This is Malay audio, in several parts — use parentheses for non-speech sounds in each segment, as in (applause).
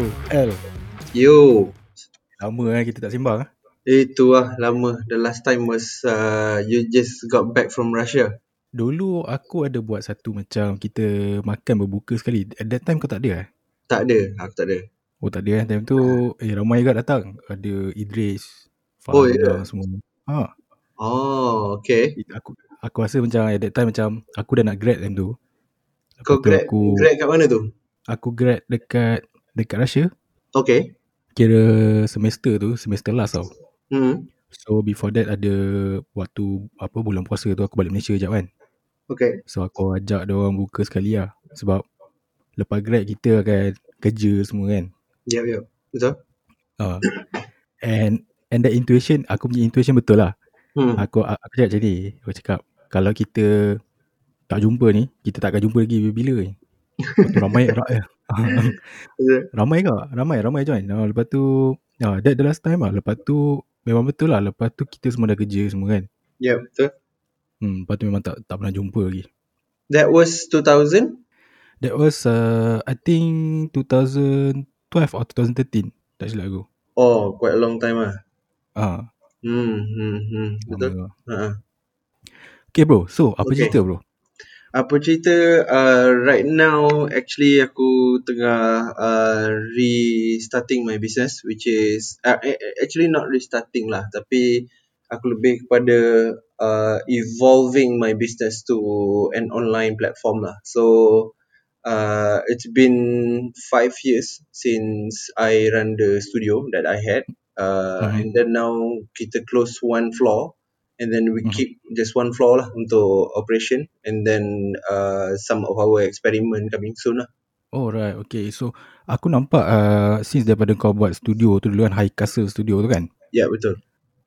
So, L, Yo, lama kan kita tak sembang. ah. itu lah lama. The last time was uh, you just got back from Russia. Dulu aku ada buat satu macam kita makan berbuka sekali. At that time kau tak ada eh? Tak ada, aku tak ada. Oh tak ada kan time tu eh ramai juga datang. Ada Idris, Oh, Farhanah ya? semua. Ha, Oh, okay. aku aku rasa macam at that time macam aku dah nak grad time tu. Lepas Kau tu grad, aku grad kat mana tu? aku grad dekat dekat Russia. Okay. Kira semester tu, semester last tau. Hmm. So before that ada waktu apa bulan puasa tu aku balik Malaysia jap kan. Okay. So aku ajak dia orang buka sekali lah. Sebab lepas grad kita akan kerja semua kan. Yep, yep. Betul? Uh, and and that intuition, aku punya intuition betul lah. Hmm. Aku aku cakap macam ni. Aku cakap kalau kita tak jumpa ni, kita tak akan jumpa lagi bila-bila ni. Ramai ra, Betul. (laughs) ramai ke? Ramai, ramai join. Uh, lepas tu, uh, that the last time lah. Lepas tu, memang betul lah. Lepas tu kita semua dah kerja semua kan. Yep, betul. Hmm, lepas tu memang tak tak pernah jumpa lagi. That was 2000? That was uh, I think 2012 or 2013 tak silap aku. Oh, quite a long time lah. Ah, Hmm, hmm, hmm. Betul? Ha. Okay bro, so apa Okay. cerita bro? Apa cerita uh, right now actually aku tengah uh, restarting my business which is uh, actually not restarting lah tapi aku lebih kepada uh, evolving my business to an online platform lah. So uh, it's been five years since I run the studio that I had uh, Mhm. and then now kita close one floor and then we Mhm. keep just one floor lah untuk operation and then uh, some of our experiment coming soon lah. Oh right, okay. So aku nampak uh, since daripada kau buat studio tu dulu kan High Castle Studio tu kan. Ya yeah, betul.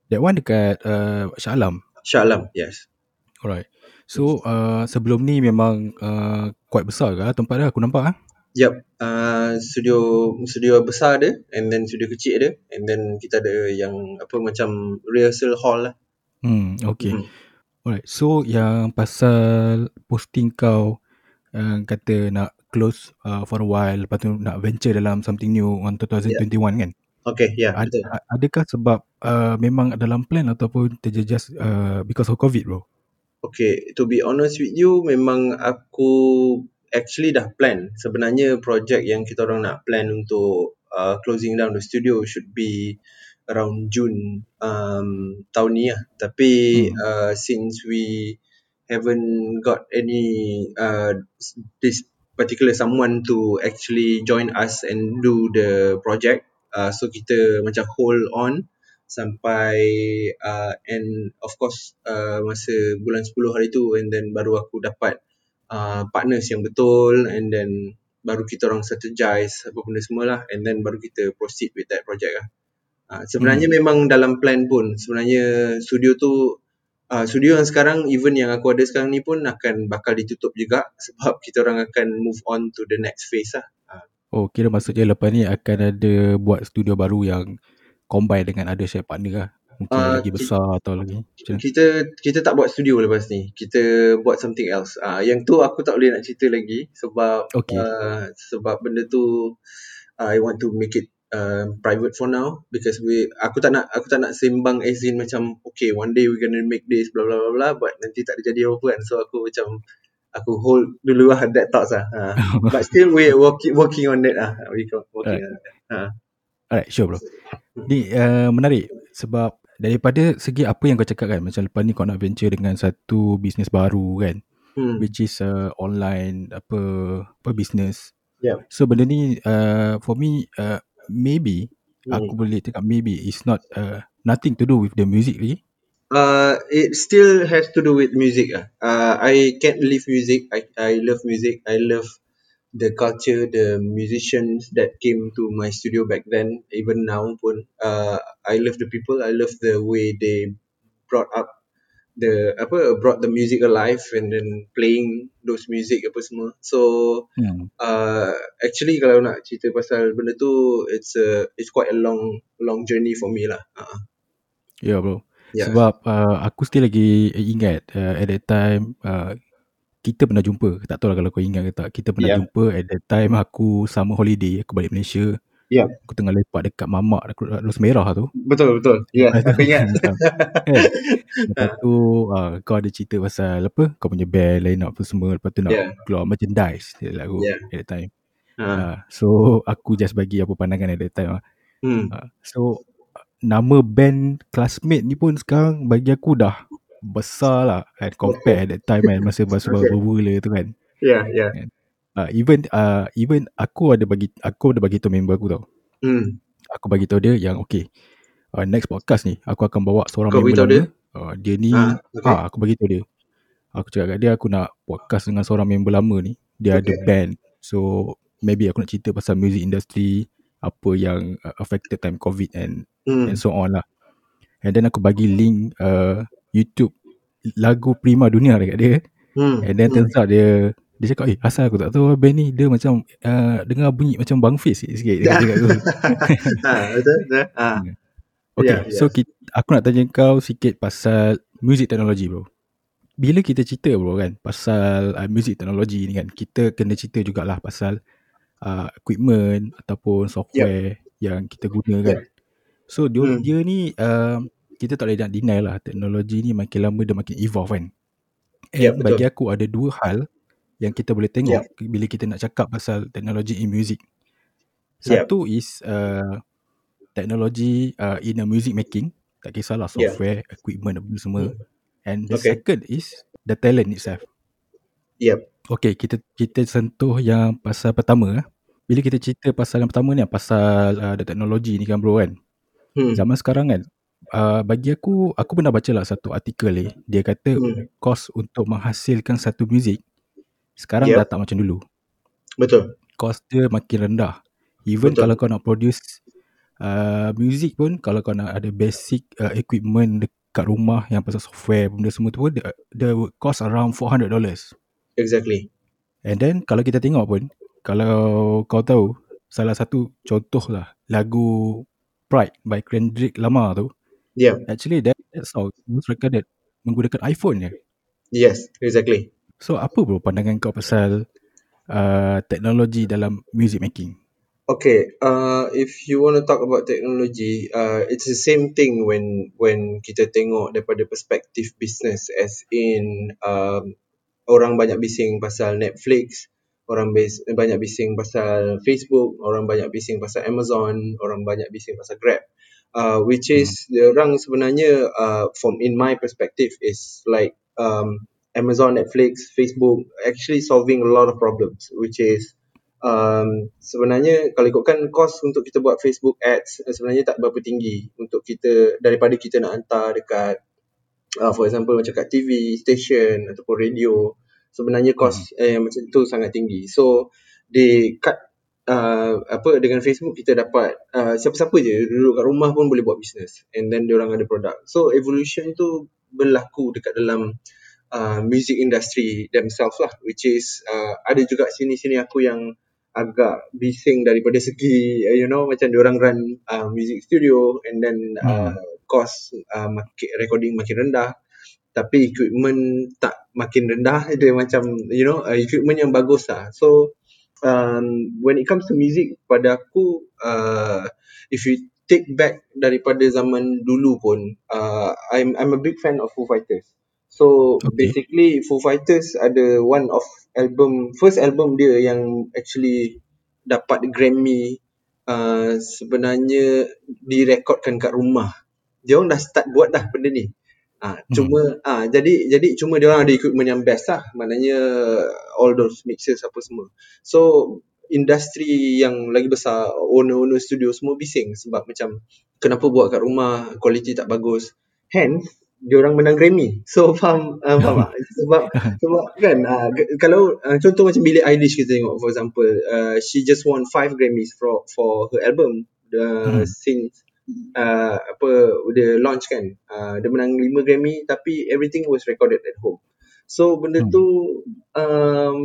That one dekat uh, Shah Alam. Shah Alam, yes. Alright. So uh, sebelum ni memang uh, quite besar ke tempat dia aku nampak ah. Yep. Uh, studio studio besar ada and then studio kecil ada and then kita ada yang apa macam rehearsal hall lah. Hmm, okay. Mhm. Alright. So yang pasal posting kau uh, kata nak close uh, for a while lepas tu nak venture dalam something new on 2021 kan? Okay, ya yeah, Ad, betul. adakah sebab uh, memang dalam plan ataupun just uh, because of COVID bro? Okay, to be honest with you, memang aku actually dah plan. Sebenarnya projek yang kita orang nak plan untuk uh, closing down the studio should be around June um, tahun ni lah. Tapi Hmm. uh, since we haven't got any uh, this particular someone to actually join us and do the project, uh, so kita macam hold on sampai uh, and of course uh, masa bulan 10 hari tu and then baru aku dapat uh, partners yang betul and then baru kita orang strategize apa benda semua lah and then baru kita proceed with that project lah. Uh, sebenarnya Hmm. memang dalam plan pun sebenarnya studio tu uh, studio yang sekarang even yang aku ada sekarang ni pun akan bakal ditutup juga (laughs) sebab kita orang akan move on to the next phase lah. Uh, Oh kira maksudnya lepas ni akan ada buat studio baru yang combine dengan ada share partner lah. Mungkin Uh, lagi besar atau lagi macam kita kita tak buat studio lepas ni. Kita buat something else. Ah uh, yang tu aku tak boleh nak cerita lagi sebab Okay. uh, sebab benda tu uh, I want to make it uh, private for now because we aku tak nak aku tak nak sembang as in macam okay one day we gonna make this blah blah blah blah but nanti tak ada jadi apa kan so aku macam aku hold dulu lah that thoughts lah. Uh, (laughs) but still we working working on that ah. We working Alright. on that. Uh, Alright, sure bro. Ni uh, menarik sebab daripada segi apa yang kau cakap kan macam lepas ni kau nak venture dengan satu bisnes baru kan hmm. which is uh, online apa apa business. Yeah. So benda ni uh, for me uh, maybe Hmm. aku boleh cakap maybe it's not uh, nothing to do with the music lagi. Uh, it still has to do with music. ah. Uh, I can't leave music. I I love music. I love the culture, the musicians that came to my studio back then. Even now pun, uh, I love the people. I love the way they brought up the apa brought the music alive and then playing those music apa semua. So Hmm. uh, actually kalau nak cerita pasal benda tu, it's a it's quite a long long journey for me lah. Uh, Ya yeah, bro. yeah. Sebab uh, aku still lagi ingat uh, at that time uh, kita pernah jumpa. Tak tahu lah kalau kau ingat ke tak. Kita pernah Yeah. jumpa at that time aku summer holiday. Aku balik Malaysia. Ya. Aku tengah lepak dekat mamak dekat Los Merah tu. Betul betul. Ya, tu, (laughs) aku ingat. kan? Lepas tu uh, kau ada cerita pasal apa? Kau punya band line up tu semua. Lepas tu nak Yeah. keluar merchandise dia lagu Yeah. at that time. Ha. Uh, so aku just bagi apa pandangan at that time. lah. Hmm. Uh, so uh, nama band classmate ni pun sekarang bagi aku dah besar lah and compare at that time kan masa (laughs) masa Okay. bermula tu kan. Ya, ya. Uh, even uh, even aku ada bagi aku ada bagi tahu member aku tau. Hmm. Aku bagi tahu dia yang okay uh, next podcast ni aku akan bawa seorang Kau member lama. dia? Uh, dia ni Ah, okay. ah aku bagi tahu dia. Aku cakap kat dia aku nak podcast dengan seorang member lama ni. Dia ada Okay. band. So maybe aku nak cerita pasal music industry apa yang uh, affected time covid and Hmm. and so on lah. And then aku bagi link uh, YouTube lagu Prima Dunia dekat dia. Hmm. And then turns out dia dia cakap eh asal aku tak tahu band ni dia macam uh, dengar bunyi macam Bang Fiz sikit-sikit dia (laughs) cakap ha, (laughs) betul, betul. Ha. Okay, Yeah, so kita, aku nak tanya kau sikit pasal music technology bro. Bila kita cerita bro kan pasal uh, music technology ni kan, kita kena cerita jugalah pasal uh, equipment ataupun software yang kita guna kan. So dia, Hmm. dia ni uh, kita tak boleh nak deny lah teknologi ni makin lama dia makin evolve kan. And Ya, betul. bagi aku ada dua hal yang kita boleh tengok bila kita nak cakap pasal teknologi in music. Satu is uh, teknologi uh, in a music making, tak kisahlah software, equipment apa semua. Hmm. And the Okay. second is the talent itself. Yep. Okay, kita kita sentuh yang pasal pertama. eh. Bila kita cerita pasal yang pertama ni, pasal uh, the teknologi ni kan bro kan. Hmm. Zaman sekarang kan, uh, bagi aku, aku pernah baca lah satu artikel ni. Dia kata Hmm. kos untuk menghasilkan satu muzik sekarang Yep. dah tak macam dulu. Betul. Kos dia makin rendah. Even Betul. kalau kau nak produce uh, music pun, kalau kau nak ada basic uh, equipment dekat rumah yang pasal software benda semua tu pun, dia, dia would cost around $400. Exactly. And then kalau kita tengok pun, kalau kau tahu, salah satu contoh lah lagu Pride by Kendrick Lamar tu, Yeah. actually that, that song was recorded menggunakan iPhone je. Yes, exactly. So apa bro pandangan kau pasal uh, teknologi dalam music making? Okay, uh, if you want to talk about technology, uh, it's the same thing when when kita tengok daripada perspektif business as in um, orang banyak bising pasal Netflix, orang bis, banyak bising pasal Facebook, orang banyak bising pasal Amazon, orang banyak bising pasal Grab. Uh, which is hmm. orang sebenarnya uh, from in my perspective is like um, Amazon, Netflix, Facebook actually solving a lot of problems which is um, sebenarnya kalau ikutkan kos untuk kita buat Facebook ads eh, sebenarnya tak berapa tinggi untuk kita daripada kita nak hantar dekat uh, for example macam kat TV station ataupun radio sebenarnya kos Hmm. eh, macam tu sangat tinggi so they cut uh, apa dengan Facebook kita dapat uh, siapa-siapa je duduk kat rumah pun boleh buat business and then dia orang ada produk so evolution tu berlaku dekat dalam uh, music industry themselves lah which is uh, ada juga sini-sini aku yang agak bising daripada segi uh, you know macam orang run uh, music studio and then uh, cost uh, market recording makin rendah. Tapi equipment tak makin rendah (laughs) dia macam you know uh, equipment yang bagus lah. So um, when it comes to music pada aku uh, if you take back daripada zaman dulu pun uh, I'm I'm a big fan of Foo Fighters so Okay. basically Foo Fighters ada one of album first album dia yang actually dapat Grammy uh, sebenarnya direkodkan kat rumah dia orang dah start buat dah benda ni Ah, Hmm. cuma ah jadi jadi cuma dia orang ada equipment yang best lah. Maknanya all those mixers apa semua. So industri yang lagi besar owner-owner studio semua bising sebab macam kenapa buat kat rumah quality tak bagus. Hence dia orang menang Grammy. So faham uh, faham tak? (laughs) Sebab sebab kan uh, kalau uh, contoh macam Billie Eilish kita tengok for example uh, she just won 5 Grammys for for her album uh, Hmm. since uh, apa dia launch kan uh, dia menang 5 Grammy tapi everything was recorded at home so benda Hmm. tu um,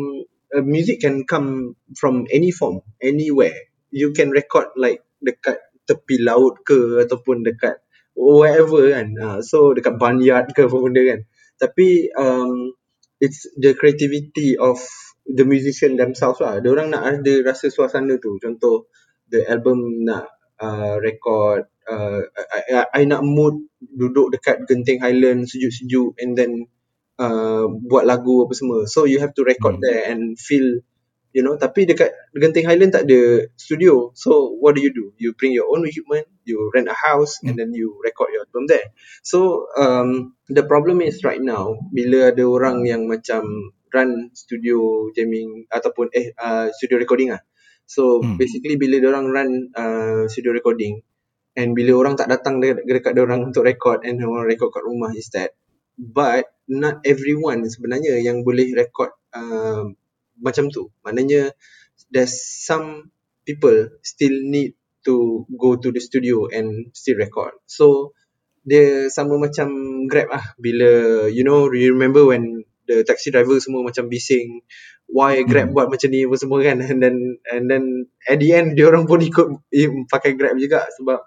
uh, music can come from any form anywhere you can record like dekat tepi laut ke ataupun dekat wherever kan. Uh, so dekat barnyard ke apa benda kan. Tapi um, it's the creativity of the musician themselves lah. Dia orang nak ada rasa suasana tu. Contoh the album nak uh, record uh, I, I, I nak mood duduk dekat Genting Highland sejuk-sejuk and then uh, buat lagu apa semua. So you have to record Hmm. there and feel you know tapi dekat Genting Highland tak ada studio. So what do you do? You bring your own equipment you rent a house and then you record your album there. So um, the problem is right now bila ada orang yang macam run studio jamming ataupun eh uh, studio recording ah so Hmm. basically bila orang run uh, studio recording and bila orang tak datang dekat, dekat orang untuk record and orang record kat rumah instead but not everyone sebenarnya yang boleh record uh, macam tu. Maknanya there's some people still need to go to the studio and still record. So dia sama macam grab ah. Bila you know you remember when the taxi driver semua macam bising why grab Hmm. buat macam ni? apa semua kan. And then and then at the end (laughs) dia orang pun ikut eh, pakai grab juga. Sebab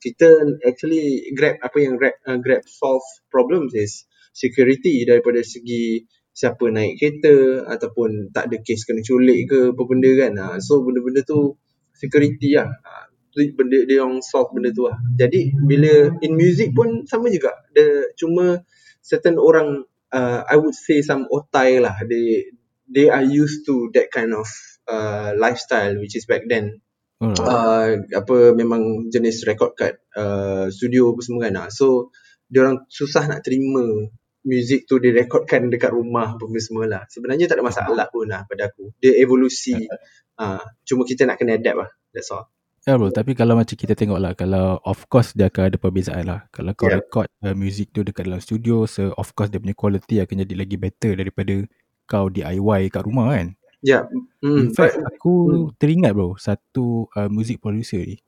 kita actually grab apa yang grab uh, grab solve problems is security daripada segi siapa naik kereta ataupun tak ada kes kena culik ke apa benda kan. Ha, so benda-benda tu security lah. Ha, tu benda dia orang solve benda tu lah. Jadi bila in music pun sama juga. Dia cuma certain orang uh, I would say some otai lah. They they are used to that kind of uh, lifestyle which is back then. Uh, apa memang jenis record kat uh, studio apa semua kan. Ah. so dia orang susah nak terima music tu direkodkan dekat rumah apa semua lah sebenarnya tak ada masalah pun lah pada aku dia evolusi uh, (laughs) cuma kita nak kena adapt lah that's all Ya bro, tapi kalau macam kita tengok lah, kalau of course dia akan ada perbezaan lah. Kalau kau Yeah. record uh, music tu dekat dalam studio, so of course dia punya quality akan jadi lagi better daripada kau DIY kat rumah kan. ya yeah. In mm, fact, but- aku Hmm. teringat bro, satu uh, music producer ni.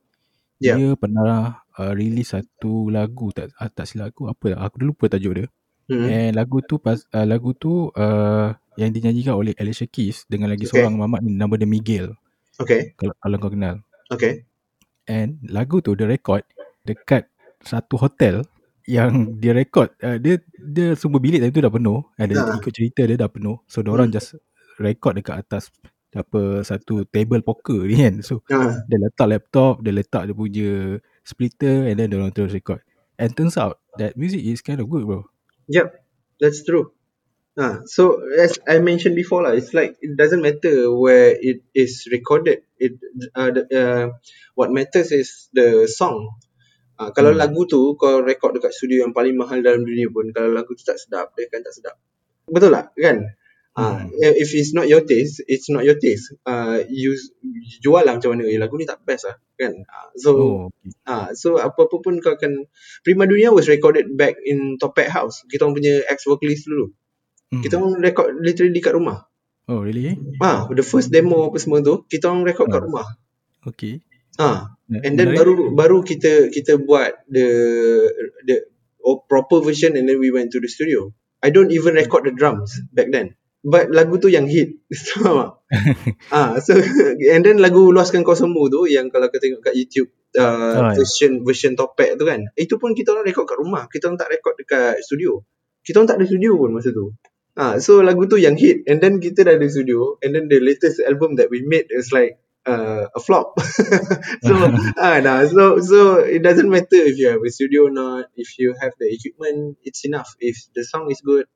Yeah. Dia pernah uh, release satu lagu tak ah, tak silap aku apa aku dah lupa tajuk dia. Mm, And lagu tu pas uh, lagu tu uh, yang dinyanyikan oleh Alicia Keys dengan lagi Okay. seorang mamat ni nama dia Miguel. okay Kalau kalau kau kenal. okay And lagu tu dia record dekat satu hotel yang dia record uh, dia dia semua bilik tadi tu dah penuh and dia Ah. ikut cerita dia dah penuh so dia orang Hmm. just record dekat atas apa satu table poker ni kan so uh, dia letak laptop dia letak dia punya splitter and then dia orang terus record and turns out that music is kind of good bro Yep, that's true. Ah, so as I mentioned before lah, it's like it doesn't matter where it is recorded. It uh, the, uh, what matters is the song. Ah, kalau Hmm. lagu tu kau record dekat studio yang paling mahal dalam dunia pun, kalau lagu tu tak sedap, dia kan tak sedap. Betul tak? Kan? Ah, Hmm. if it's not your taste, it's not your taste. Uh, you jual lah macam mana, eh, lagu ni tak best lah. Kan? Ah, so, oh. Ah, so apa-apa pun kau akan Prima Dunia was recorded back in Topet House. Kita orang punya ex vocalist dulu. Hmm. Kita orang record literally kat rumah. oh really eh? Ah, the first demo apa semua tu, kita orang record kat Ah. rumah. okay Ah, and then menarik. baru baru kita kita buat the the oh, proper version and then we went to the studio. I don't even record the drums back then. But lagu tu yang hit. (laughs) Faham (laughs) ah, so (laughs) and then lagu luaskan kau semua tu yang kalau kau tengok kat YouTube uh, Oh, ya. version version topek tu kan. Itu pun kita orang record kat rumah. Kita orang tak record dekat studio. Kita orang tak ada studio pun masa tu. Ah, so lagu tu yang hit and then kita dah ada studio and then the latest album that we made is like uh, a flop. so ah, nah, so so it doesn't matter if you have a studio or not. If you have the equipment, it's enough. If the song is good,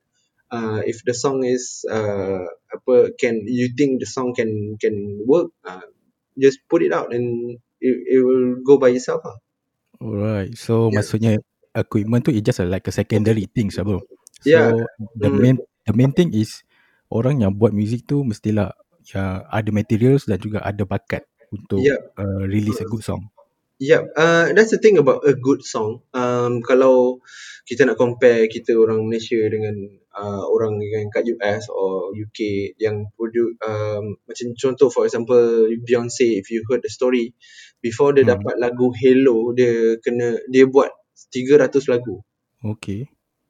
uh, if the song is uh, apa can you think the song can can work, uh, just put it out and it, it will go by itself. lah. Alright. So Yeah. maksudnya equipment tu is just like a secondary things lah bro. So Yeah. the Mm. main the main thing is orang yang buat music tu mestilah ya ada materials dan juga ada bakat untuk Yeah. uh, release a good song. Yeah, uh, that's the thing about a good song. Um, kalau kita nak compare kita orang Malaysia dengan uh, orang yang kat US or UK yang produce um, macam contoh for example Beyonce if you heard the story before dia Hmm. dapat lagu Hello dia kena dia buat 300 lagu Okay.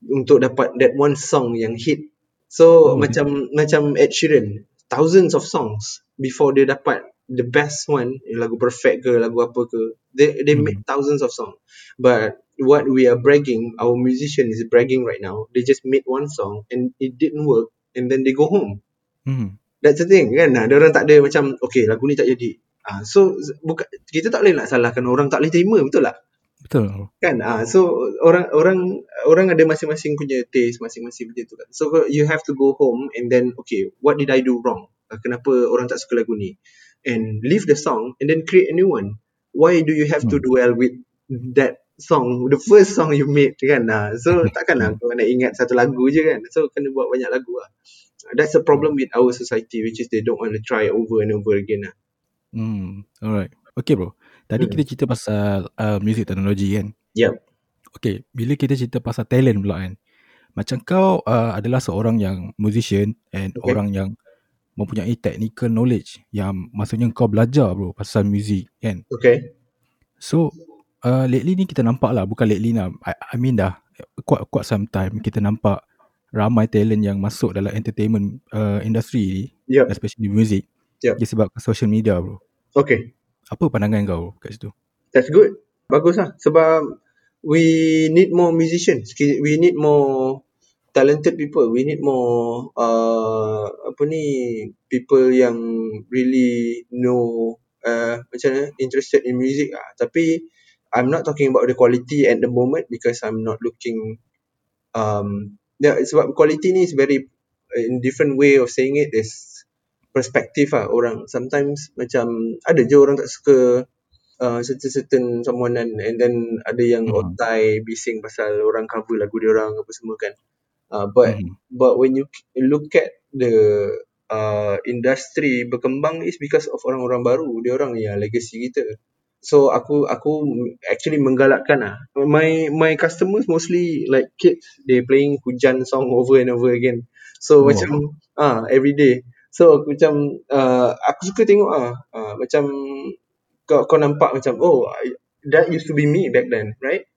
untuk dapat that one song yang hit. So Oh, macam macam Ed Sheeran, thousands of songs before dia dapat the best one, eh, lagu perfect ke lagu apa ke. They they Hmm. make thousands of songs. But what we are bragging, our musician is bragging right now. They just made one song and it didn't work and then they go home. Hmm. That's the thing kan. Nah, dia orang tak ada macam okay lagu ni tak jadi. Ah, so bukan kita tak boleh nak salahkan orang tak boleh terima betul tak? Betul kan ah so orang orang orang ada masing-masing punya taste masing-masing punya tu kan so you have to go home and then okay what did i do wrong Ah, kenapa orang tak suka lagu ni and leave the song and then create a new one why do you have to Hmm. dwell with that song the first song you made kan ah so takkan lah kau nak ingat satu lagu je kan so kena buat banyak lagu lah that's the problem with our society which is they don't want to try over and over again lah Hmm. Alright. Okay bro. Tadi Hmm. kita cerita pasal uh, music teknologi kan. yep Okay. Bila kita cerita pasal talent pula kan. Macam kau uh, adalah seorang yang musician and Okay. orang yang mempunyai technical knowledge yang maksudnya kau belajar bro pasal music kan. okay So uh, lately ni kita nampak lah bukan lately lah I, I mean dah quite quite some time kita nampak ramai talent yang masuk dalam entertainment uh, industry ni yep especially music Yep. disebabkan social media bro. okay Apa pandangan kau kat situ? That's good. Bagus lah. Sebab we need more musicians. We need more talented people. We need more uh, apa ni people yang really know uh, macam mana interested in music ah. Tapi I'm not talking about the quality at the moment because I'm not looking um yeah, sebab quality ni is very in different way of saying it is perspektif lah orang sometimes macam ada je orang tak suka uh, certain certain someone kan and then ada yang Mhm. otai bising pasal orang cover lagu dia orang apa semua kan uh, but Mhm. but when you look at the uh, industry berkembang is because of orang-orang baru. Dia orang yang legacy kita. So aku aku actually menggalakkan lah. My my customers mostly like kids. They playing hujan song over and over again. So Oh. macam ah every day. So aku macam uh, aku suka tengok ah uh, macam kau kau nampak macam oh I, that used to be me back then right? uh,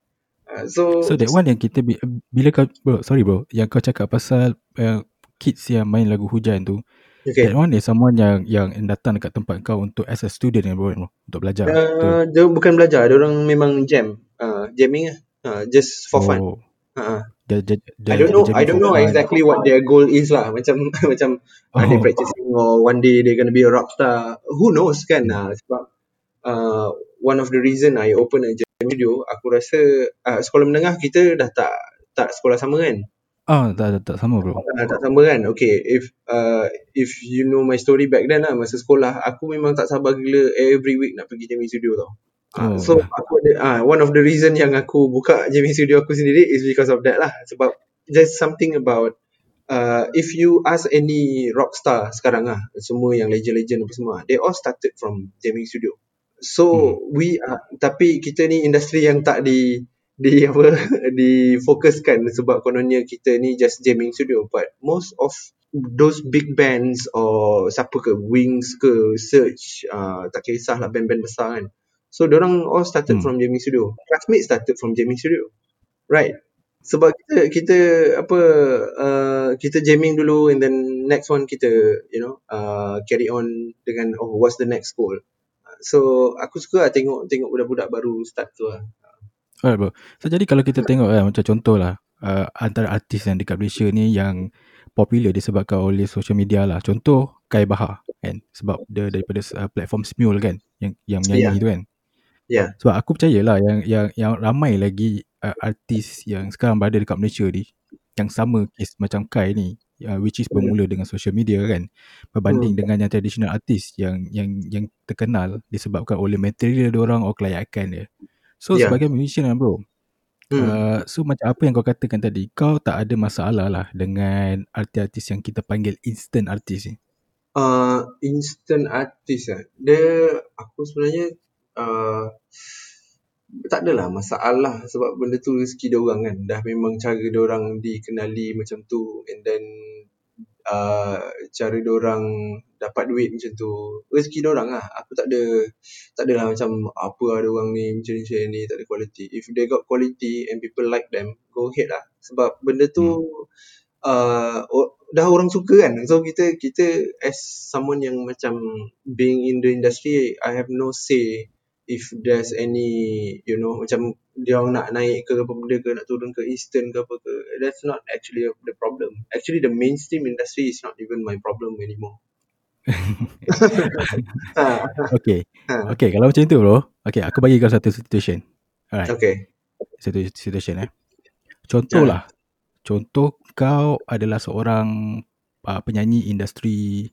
so So that one yang kita bi- bila kau bro sorry bro yang kau cakap pasal uh, kids yang main lagu hujan tu okay that one is someone yang yang datang dekat tempat kau untuk as a student ya bro untuk belajar tu. uh, dia bukan belajar dia orang memang jam uh, jamming lah uh, just for fun Oh, uh, dia, dia, dia, I don't know I don't know fun. exactly what their goal is lah macam (laughs) macam oh. are they Oh. practicing or one day they're gonna be a rock star who knows kan Hmm. uh, sebab uh, one of the reason I open a studio aku rasa uh, sekolah menengah kita dah tak tak sekolah sama kan? Ah, tak, tak, tak sama bro. uh, tak sama kan? Okay if uh, if you know my story back then lah masa sekolah aku memang tak sabar gila every week nak pergi jamming studio tau. Oh, so aku ada uh, one of the reason yang aku buka jamming studio aku sendiri is because of that lah. Sebab there's something about uh, if you ask any rock star sekarang lah semua yang legend-legend apa semua they all started from jamming studio so Hmm. we are, tapi kita ni industri yang tak di di (laughs) apa difokuskan sebab kononnya kita ni just jamming studio. But most of those big bands or siapa ke Wings ke Search uh, tak kisahlah band-band besar kan. So orang all started Hmm. from jamming studio. Classmates started from jamming studio. Right. Sebab kita kita apa uh, kita jamming dulu and then next one kita you know uh, carry on dengan oh what's the next goal? Uh, so aku suka lah tengok tengok budak-budak baru start tu lah Alright bro. So jadi kalau kita tengok kan macam contoh lah uh, antara artis yang dekat Malaysia ni yang popular disebabkan oleh social media lah. Contoh Kai Bahar kan sebab dia daripada uh, platform Smule kan yang yang menyanyi Yeah. tu kan. yeah Sebab aku percayalah yang yang yang ramai lagi uh, artis yang sekarang berada dekat Malaysia ni yang sama kes macam Kai ni uh, which is Hmm. bermula dengan social media kan berbanding Hmm. dengan yang traditional artis yang yang yang terkenal disebabkan oleh material dia orang atau kelayakan dia. So Yeah. sebagai musician kan bro hmm. Uh, so macam apa yang kau katakan tadi Kau tak ada masalah lah Dengan artis-artis yang kita panggil Instant artis ni uh, instant artist lah. Dia aku sebenarnya uh, tak adalah masalah sebab benda tu rezeki dia orang kan. Dah memang cara dia orang dikenali macam tu and then uh, cara dia orang dapat duit macam tu. Rezeki dia orang lah. Aku tak ada tak adalah macam apa lah dia orang ni macam ni macam ni tak ada quality. If they got quality and people like them, go ahead lah. Sebab benda tu Hmm. uh, dah orang suka kan. So kita kita as someone yang macam being in the industry, I have no say if there's any you know macam dia orang nak naik ke apa benda ke nak turun ke eastern ke apa ke that's not actually the problem actually the mainstream industry is not even my problem anymore (laughs) ha, Okay. ha. Okay, kalau macam tu bro. Okay, aku bagi kau satu situation. Alright. Okay. Satu situation eh. Contoh lah. Contoh kau adalah seorang uh, penyanyi industri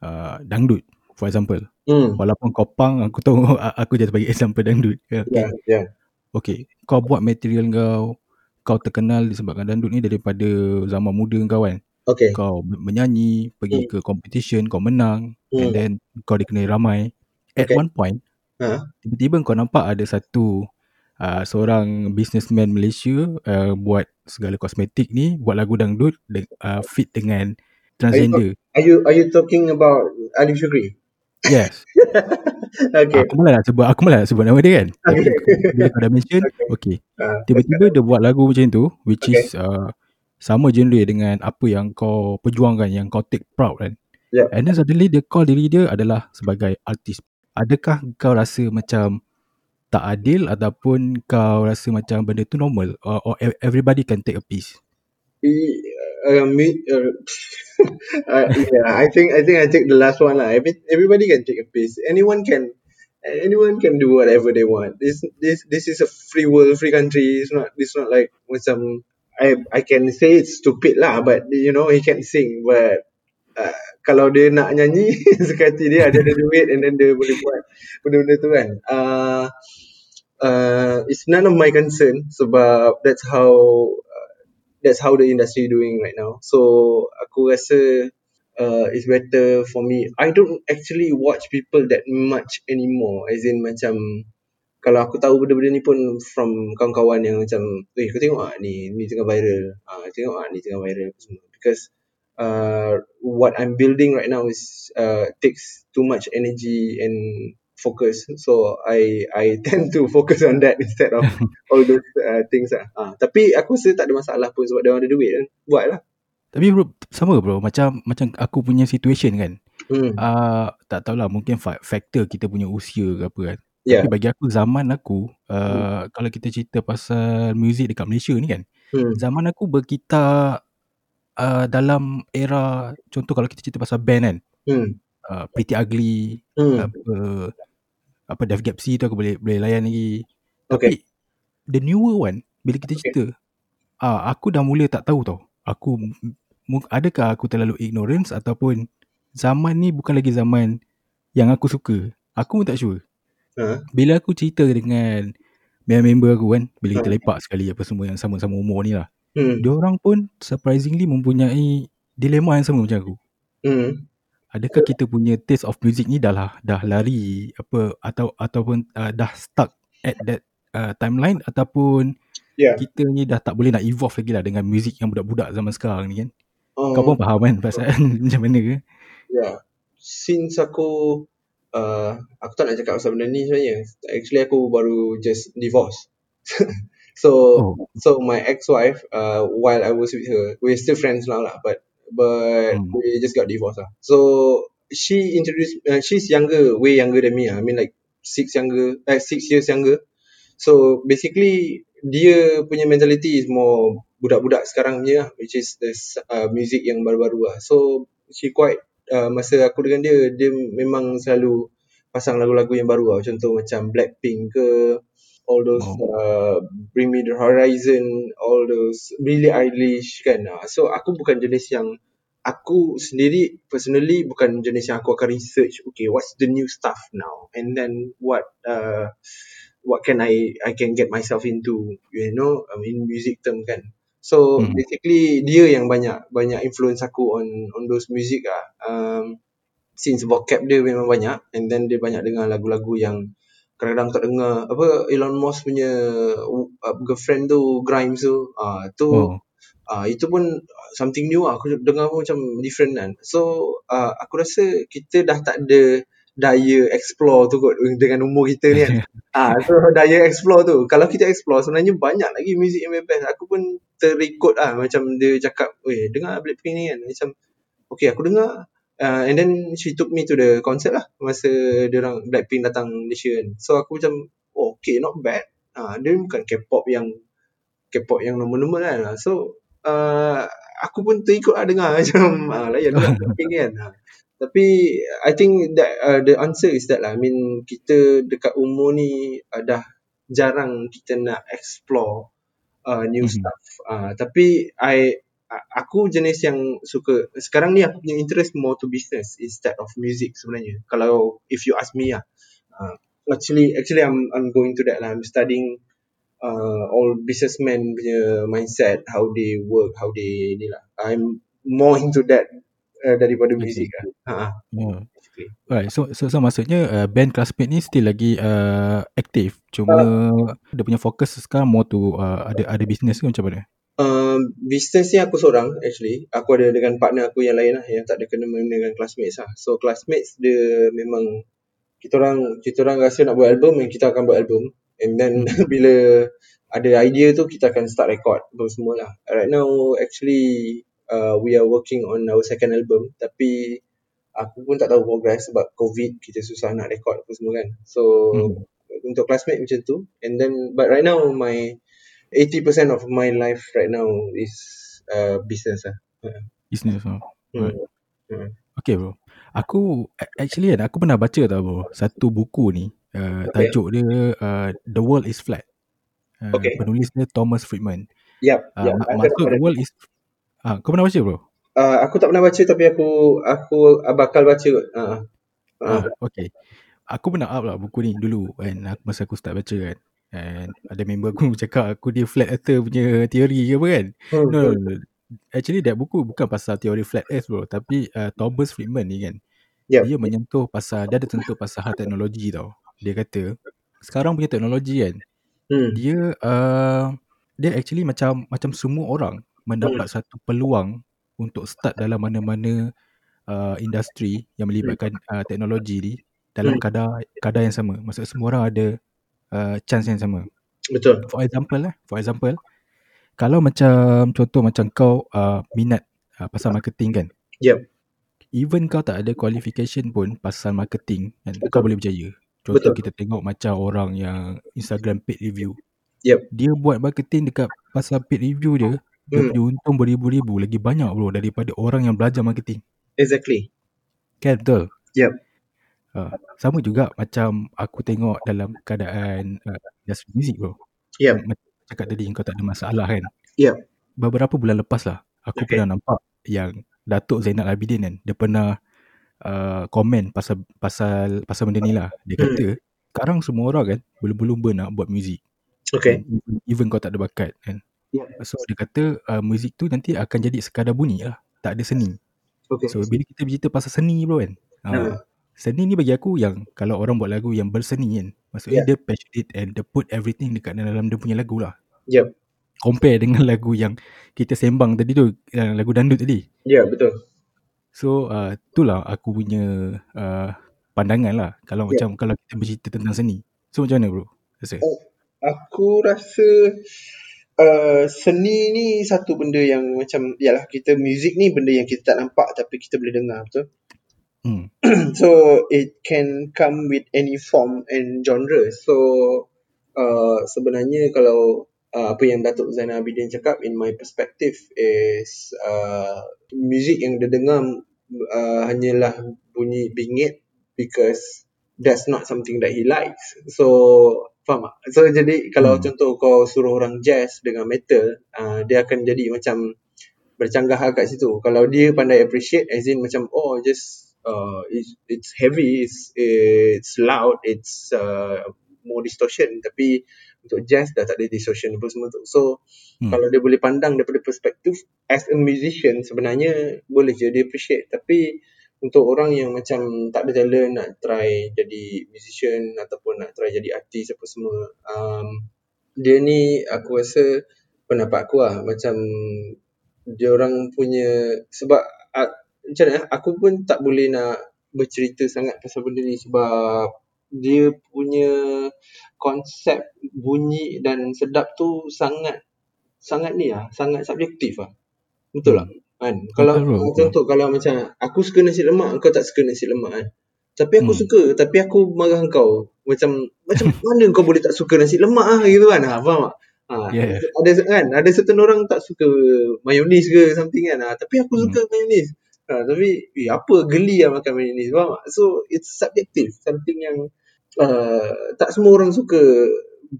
uh, dangdut. For example. Hmm. Walaupun kau pang, aku tahu (laughs) aku just bagi example dangdut. Okay. Yeah, yeah. Okay. Kau buat material kau. Kau terkenal disebabkan dangdut ni daripada zaman muda kau kan. Okay. Kau menyanyi, pergi ke competition, kau menang. And Hmm. then kau dikenali ramai. At Okay. one point, Ha. tiba-tiba kau nampak ada satu uh, seorang businessman Malaysia uh, buat segala kosmetik ni, buat lagu dangdut de, uh, fit dengan transgender. Are you are you talking about Alif Shukri? Yes. (laughs) okay. Aku malah nak sebut aku malah nak sebut nama dia kan. (laughs) Okay. bila kau dah mention, Okay. okay. Ah, Tiba-tiba dia buat lagu macam tu which Okay. is uh, sama genre dengan apa yang kau perjuangkan, yang kau take proud kan. Yeah. And then suddenly dia call diri dia adalah sebagai artis. Adakah kau rasa macam tak adil ataupun kau rasa macam benda tu normal or, or e- everybody can take a piece? Uh, me, uh, (laughs) uh, yeah, I think I think I take the last one lah. Every, everybody can take a piece. Anyone can anyone can do whatever they want. This this this is a free world, free country. It's not it's not like macam I I can say it's stupid lah, but you know he can sing. But uh, kalau dia nak nyanyi (laughs) sekali dia ada ada duit and then dia boleh buat benda-benda tu kan. Uh, uh, it's none of my concern sebab that's how uh, that's how the industry doing right now. So aku rasa uh, it's better for me. I don't actually watch people that much anymore. As in macam kalau aku tahu benda-benda ni pun from kawan-kawan yang macam, eh kau tengok ah ni, ni tengah viral. Ah tengok ah ni tengah viral semua. Because uh, what I'm building right now is uh, takes too much energy and focus. So I I (laughs) tend to focus on that instead of (laughs) all those uh, things lah. Ah, tapi aku rasa tak ada masalah pun sebab dia orang ada duit kan. Buat lah. Tapi bro, sama bro, macam macam aku punya situation kan. Hmm. Uh, tak tahulah mungkin fa- faktor kita punya usia ke apa kan. Yeah. Tapi bagi aku zaman aku uh, kalau kita cerita pasal muzik dekat Malaysia ni kan, Hmm. zaman aku berkitar uh, dalam era contoh kalau kita cerita pasal band kan, Hmm. uh, Pretty Ugly, Hmm. apa apa Def Gap C tu aku boleh boleh layan lagi. Okay. Tapi the newer one bila kita Okay. cerita, ah aku dah mula tak tahu tau. Aku adakah aku terlalu ignorance ataupun zaman ni bukan lagi zaman yang aku suka. Aku pun tak sure. Ha. Bila aku cerita dengan member-member aku kan, bila kita Ha. lepak sekali apa semua yang sama-sama umur ni lah. Hmm. Diorang pun surprisingly mempunyai dilema yang sama macam aku. Hmm. Adakah kita punya taste of music ni dah lah, dah lari apa atau ataupun uh, dah stuck at that uh, timeline ataupun Yeah. kita ni dah tak boleh nak evolve lagi lah dengan music yang budak-budak zaman sekarang ni kan. Um, Kau pun faham kan perasaan (laughs) macam mana ke? Yeah. Since aku uh, aku tak nak cakap pasal benda ni sebenarnya. Actually aku baru just divorce. (laughs) so Oh. so my ex-wife uh, while I was with her, we're still friends now lah, but but Hmm. we just got divorced lah. So she introduced uh, she's younger, way younger than me. ah. I mean like six younger, uh, six years younger. So basically dia punya mentality is more budak-budak sekarang punya lah, which is the uh, music yang baru-baru lah. So she quite uh, masa aku dengan dia dia memang selalu pasang lagu-lagu yang baru lah. Contoh macam Blackpink ke all those Oh. uh, Bring Me The Horizon, all those Billie Eilish kan. Ah, So aku bukan jenis yang aku sendiri personally bukan jenis yang aku akan research okay what's the new stuff now and then what uh, what can I I can get myself into you know um, in music term kan so Hmm. basically dia yang banyak banyak influence aku on on those music ah um, since vocab dia memang banyak and then dia banyak dengar lagu-lagu yang kadang-kadang tak dengar apa Elon Musk punya uh, girlfriend tu Grimes tu ah tu Oh. Ah uh, itu pun something new. Aku dengar pun macam different kan. So uh, aku rasa kita dah tak ada daya explore tu kot dengan umur kita ni kan. (laughs) Ah so daya explore tu. Kalau kita explore sebenarnya banyak lagi music yang best. Aku pun terikut lah macam dia cakap, "Weh, dengar Blackpink ni kan." Macam okay aku dengar uh, and then she took me to the concert lah masa dia orang Blackpink datang Malaysia kan. So aku macam oh, okay not bad. Ah uh, dia bukan K-pop yang K-pop yang normal-normal kan. So uh, aku pun terikut lah dengar (laughs) macam uh, layan juga Blackpink kan. Uh. Tapi I think that uh, the answer is that lah. I mean kita dekat umur ni uh, dah jarang kita nak explore uh, new Mhm. stuff. Uh, tapi I aku jenis yang suka sekarang ni aku punya interest more to business instead of music sebenarnya. Kalau if you ask me lah. Uh, actually actually I'm I'm going to that lah. I'm studying uh, all businessmen punya mindset, how they work, how they ni lah. I'm more into that uh, daripada Okay. music lah. Ha ah, Oh. basically. Alright, so, so, so maksudnya uh, band classmate ni still lagi uh, aktif. Cuma dia punya fokus sekarang more to uh, ada ada business ke macam mana? Um, business ni aku seorang actually. Aku ada dengan partner aku yang lain lah yang tak ada kena mengena dengan classmates lah. So classmates dia memang kita orang kita orang rasa nak buat album dan kita akan buat album. And then (laughs) bila ada idea tu kita akan start record apa semua lah. Right now actually uh, we are working on our second album tapi aku pun tak tahu progress sebab covid kita susah nak record apa semua kan. So Hmm. untuk classmate macam tu and then but right now my 80% of my life right now is uh, business lah. Business oh. Hmm. Right. Okay bro. Aku actually kan aku pernah baca tau bro satu buku ni uh, Okay. tajuk dia uh, The World is Flat. Uh, Okay. Penulis dia Thomas Friedman. Yep, Uh, yep. maksud dapat world is ah kau pernah baca bro? Uh, aku tak pernah baca tapi aku aku bakal baca kot. Uh, uh, Ah, okay. Aku pernah up lah buku ni dulu kan masa aku start baca kan. And ada member aku (laughs) cakap aku dia flat earther punya teori ke apa kan. hmm, No, no, hmm. no. Actually that buku bukan pasal teori flat earth bro. Tapi uh, Thomas Friedman ni kan. Yep. Dia menyentuh pasal, dia ada tentu pasal hal teknologi tau. Dia kata, sekarang punya teknologi kan, Hmm. dia uh, dia actually macam macam semua orang mendapat Hmm. satu peluang untuk start dalam mana-mana uh, industri yang melibatkan uh, teknologi ni dalam Hmm. kadar kadar yang sama. Maksud semua orang ada uh, chance yang sama. Betul. For example lah, for example, kalau macam contoh macam kau uh, minat uh, pasal marketing kan. Yep. Even kau tak ada qualification pun pasal marketing kan, Betul. kau boleh berjaya. Contoh Betul. kita tengok macam orang yang Instagram paid review. Yep. Dia buat marketing dekat pasal paid review dia, dia Hmm. punya untung beribu-ribu lagi banyak bro daripada orang yang belajar marketing. Exactly. Kan betul? Yep. Uh, sama juga macam aku tengok dalam keadaan uh, industri muzik bro. Yep. Macam cakap tadi kau tak ada masalah kan. Yep. Beberapa bulan lepas lah aku Okay. pernah nampak yang Datuk Zainal Abidin kan dia pernah uh, komen pasal pasal pasal benda ni lah. Dia Hmm. kata sekarang semua orang kan berlumba-lumba nak buat muzik. Okay. Even, even kau tak ada bakat kan. Yep. So dia kata uh, muzik tu nanti akan jadi sekadar bunyi lah. Tak ada seni. Okay. So bila kita bercerita pasal seni bro kan. Uh, Hmm. Seni ni bagi aku yang kalau orang buat lagu yang berseni kan. Maksudnya Yeah. dia passionate and dia put everything dekat dalam dia punya lagu lah. Yep. Compare dengan lagu yang kita sembang tadi tu. Yang lagu dandut tadi. Ya, yeah, betul. So uh, itulah aku punya uh, pandangan lah. Kalau Yeah. macam kalau kita bercerita tentang seni. So macam mana bro? Rasa? Oh, aku rasa uh, seni ni satu benda yang macam yalah kita music ni benda yang kita tak nampak tapi kita boleh dengar betul. Hmm. (clears throat) so it can come with any form and genre. So uh, sebenarnya kalau uh, apa yang Datuk Zainal Abidin cakap in my perspective is uh, music yang dia dengar uh, hanyalah bunyi bingit because that's not something that he likes. So faham tak? So jadi kalau Hmm. contoh kau suruh orang jazz dengan metal, uh, dia akan jadi macam bercanggah kat situ. Kalau dia pandai appreciate as in macam oh just uh, it's, it's heavy, it's, it's loud, it's uh, more distortion tapi untuk jazz dah tak ada distortion apa semua tu. So Hmm. kalau dia boleh pandang daripada perspektif as a musician sebenarnya boleh je dia appreciate tapi untuk orang yang macam tak ada talent nak try jadi musician ataupun nak try jadi artis apa semua um, dia ni aku rasa pendapat aku lah macam dia orang punya sebab uh, macam mana eh, aku pun tak boleh nak bercerita sangat pasal benda ni sebab dia punya konsep bunyi dan sedap tu sangat sangat ni lah sangat subjektif lah. Betul lah kan? Kalau Betul, contoh kalau macam aku suka nasi lemak kau tak suka nasi lemak kan? Tapi aku Hmm. suka tapi aku marah kau. Macam macam (laughs) mana kau boleh tak suka nasi lemak ah? Gitu kan? Ha, faham tak? Ha, Yeah. ada kan? Ada certain orang tak suka mayonis ke something kan? Ha, tapi aku Hmm. suka mayonis Ha, tapi eh, apa geli lah makan mayonnaise faham tak? So it's subjective something yang uh, tak semua orang suka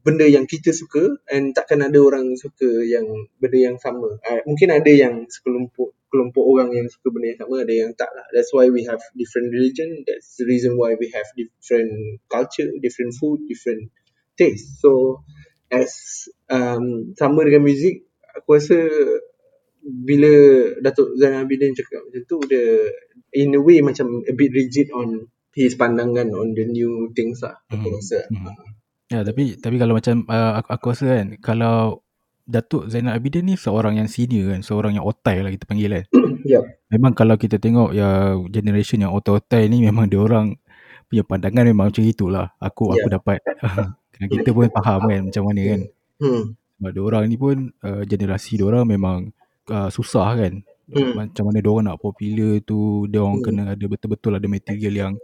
benda yang kita suka and takkan ada orang suka yang benda yang sama. Uh, mungkin ada yang sekelompok kelompok orang yang suka benda yang sama ada yang tak lah. That's why we have different religion. That's the reason why we have different culture, different food, different taste. So as um, sama dengan music, aku rasa bila Datuk Zainal Abidin cakap macam tu dia in a way macam a bit rigid on his pandangan on the new things lah aku Hmm, rasa hmm. Ya tapi tapi kalau macam uh, aku, aku rasa kan kalau Datuk Zainal Abidin ni seorang yang senior kan, seorang yang otai lah kita panggil kan. (coughs) ya Memang kalau kita tengok ya generation yang otai-otai ni memang dia orang punya pandangan memang macam itulah. Aku Ya. aku dapat (laughs) kita pun faham kan macam mana kan. hmm. Sebab dia orang ni pun uh, generasi dia orang memang uh, susah kan. Hmm. Macam mana dia orang nak popular tu, dia orang Hmm. kena ada betul-betul ada material yang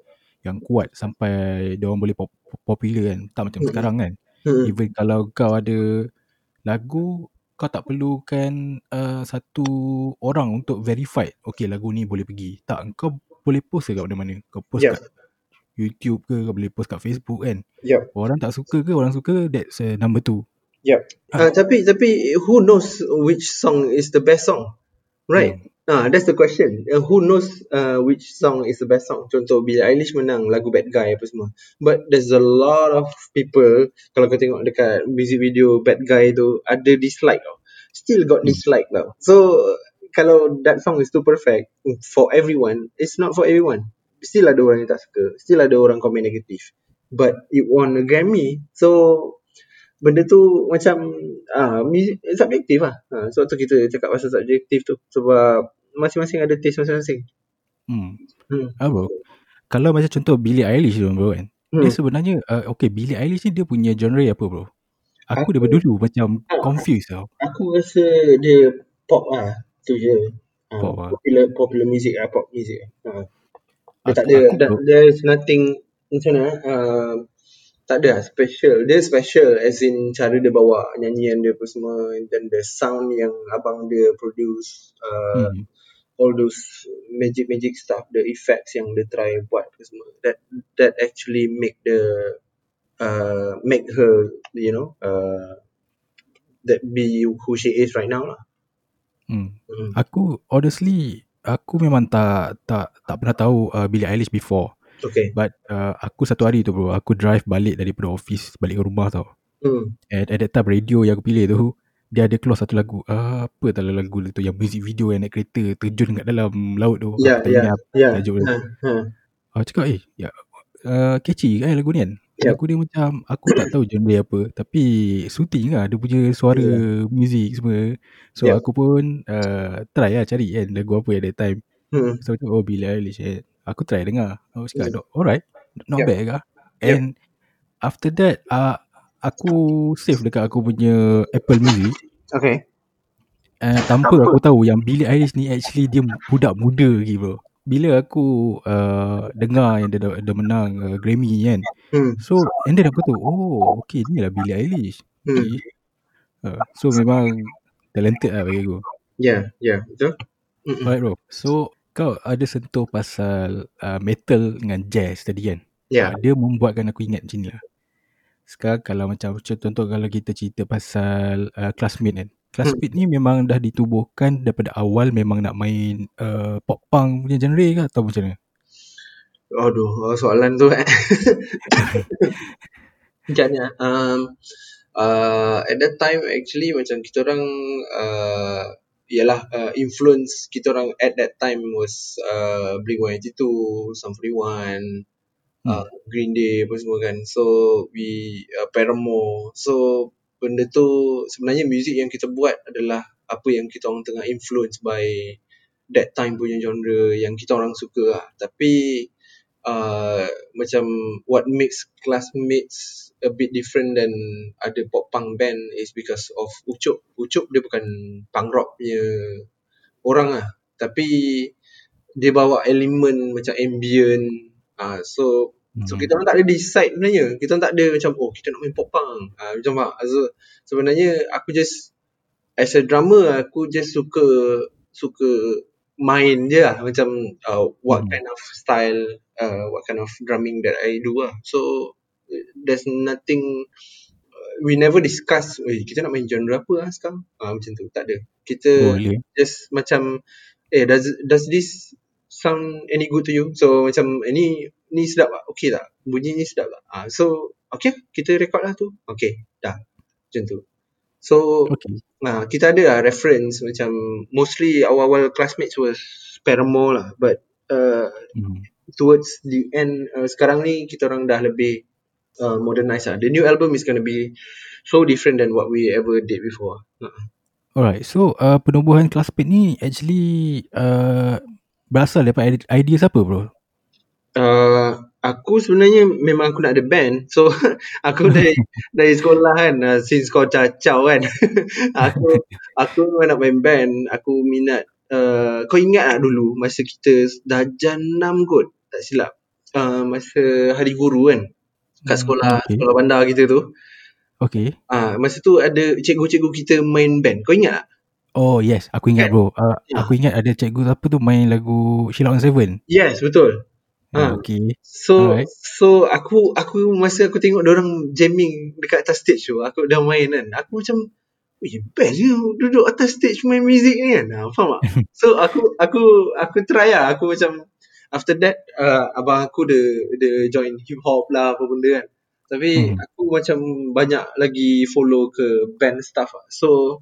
yang kuat sampai dia orang boleh pop, popular kan. Tak macam Hmm. sekarang kan. Hmm. Even kalau kau ada lagu kau tak perlukan uh, satu orang untuk verified okay lagu ni boleh pergi tak kau boleh post ke kat mana-mana kau post Ya. kat YouTube ke kau boleh post kat Facebook kan Ya. orang tak suka ke orang suka that's uh, number two Ya. Uh, tapi tapi who knows which song is the best song? Right. Ah, that's the question. Uh, who knows uh, which song is the best song? Contoh Billie Eilish menang lagu Bad Guy apa semua. But there's a lot of people kalau kau tengok dekat music video Bad Guy tu ada dislike tau. Still got Hmm. dislike tau. So kalau that song is too perfect for everyone, it's not for everyone. Still ada orang yang tak suka. Still ada orang komen negatif. But it won a Grammy. So benda tu macam ah music, subjektif lah. Ha, sebab tu kita cakap pasal subjektif tu sebab masing-masing ada taste masing-masing. hmm. Hmm. Ah, bro kalau macam contoh Billie Eilish tu bro kan Hmm. dia sebenarnya uh, okay Billie Eilish ni dia punya genre apa bro aku Aku- daripada dulu macam Ah. confused tau Aku rasa dia pop lah tu je. Ha, Pop lah. Popular popular music lah, pop music. Ha. Dia Aku- tak ada, aku there's nothing macam mana uh, tak ada lah, special. Dia special as in cara dia bawa nyanyian dia apa semua dan the sound yang abang dia produce uh, hmm. all those magic magic stuff the effects yang dia try buat apa semua that that actually make the uh make her you know uh that be who she is right now lah Hmm. hmm. Aku honestly aku memang tak tak tak pernah tahu uh, Billie Eilish before. Okay But uh, aku satu hari tu bro, aku drive balik daripada office balik ke rumah tau. hmm. At, at that time radio yang aku pilih tu dia ada keluar satu lagu. Uh, apa tak lagu tu yang music video yang naik kereta terjun kat dalam laut tu. ya ya ya ha, ha. Aku cakap eh ya uh, catchy kan lagu ni kan. Yep. Lagu dia macam aku tak tahu genre apa tapi soothing lah dia punya suara Yeah. muzik semua. So Yep. aku pun uh, try lah cari kan lagu apa at that time. hmm. So aku oh Billie Eilish eh. Aku try dengar. Aku cakap mm. alright. Not Yep. bad ke. And after that uh, aku save dekat aku punya Apple Music. okay Uh, tanpa aku tahu yang Billie Eilish ni actually dia budak muda lagi bro. Bila aku uh, dengar yang dia, dia menang uh, Grammy kan. hmm. So and then aku tu oh okay ni lah Billie Eilish. Hmm. Okay. Uh, so memang talented lah bagi aku. ya ya betul hmm. Alright bro. So kau ada sentuh pasal uh, metal dengan jazz tadi kan? ya Uh, dia membuatkan aku ingat macam ni lah. Sekarang kalau macam contoh kalau kita cerita pasal uh, classmate kan. Classmate ni memang dah ditubuhkan daripada awal memang nak main uh, pop punk punya genre ke atau macam mana? Aduh, oh, soalan tu eh. (laughs) Macam mana? Um, uh, at that time actually macam kita orang uh, ialah uh, influence kita orang at that time was uh, Blink-182, Sum 41, uh, Green Day apa semua kan. So we uh, Paramore. So benda tu sebenarnya music yang kita buat adalah apa yang kita orang tengah influence by that time punya genre yang kita orang suka lah. Tapi uh, macam what makes classmates a bit different than other pop punk band is because of Ucup. Ucup dia bukan punk rock punya orang lah. Tapi dia bawa elemen macam ambient. Uh, so So Hmm. kita orang tak ada decide sebenarnya. Kita orang tak ada macam oh kita nak main pop punk. Ah macam apa? So, sebenarnya aku just as a drummer aku just suka suka main je lah. Macam uh, what Mhm. kind of style uh, what kind of drumming that I do lah. So there's nothing uh, we never discuss eh kita nak main genre apa lah sekarang? Ah, macam tu. Tak ada. Kita Boleh. just macam eh does does this sound any good to you? So macam eh, ni ni sedap tak okay tak? Bunyi ni sedap tak? Ah, so okay kita record lah tu. Okay dah. Macam tu so Okay. Nah, kita ada lah reference macam mostly awal-awal classmates was Paramore lah but uh, Mhm. towards the end uh, sekarang ni kita orang dah lebih uh, modernize lah. The new album is gonna be so different than what we ever did before. Uh. Alright. So uh, penubuhan classmate ni actually uh, berasal daripada ide- idea siapa bro? Uh, aku sebenarnya memang aku nak ada band. So (laughs) aku dari dari sekolah kan uh, since kau cacau kan. (laughs) aku aku memang nak main band. Aku minat uh, kau ingat tak dulu masa kita darjah 6 kot tak silap. Uh, masa hari guru kan kat Hmm, sekolah okay. sekolah bandar kita tu. Okay. Ah, masa tu ada cikgu-cikgu kita main band. Kau ingat tak? Oh yes, aku ingat bro. Uh, Ya. aku ingat ada cikgu apa tu main lagu Sheila on Seven. Yes, betul. Ah, Ah. okay. So Alright. so aku aku masa aku tengok orang jamming dekat atas stage tu, aku dah main kan. Aku macam Weh, best je duduk atas stage main muzik ni kan. Ha, faham tak? (laughs) So aku aku aku try lah. Aku macam after that uh, abang aku dia dia join hip hop lah apa benda kan. Tapi Hmm. aku macam banyak lagi follow ke band stuff lah. So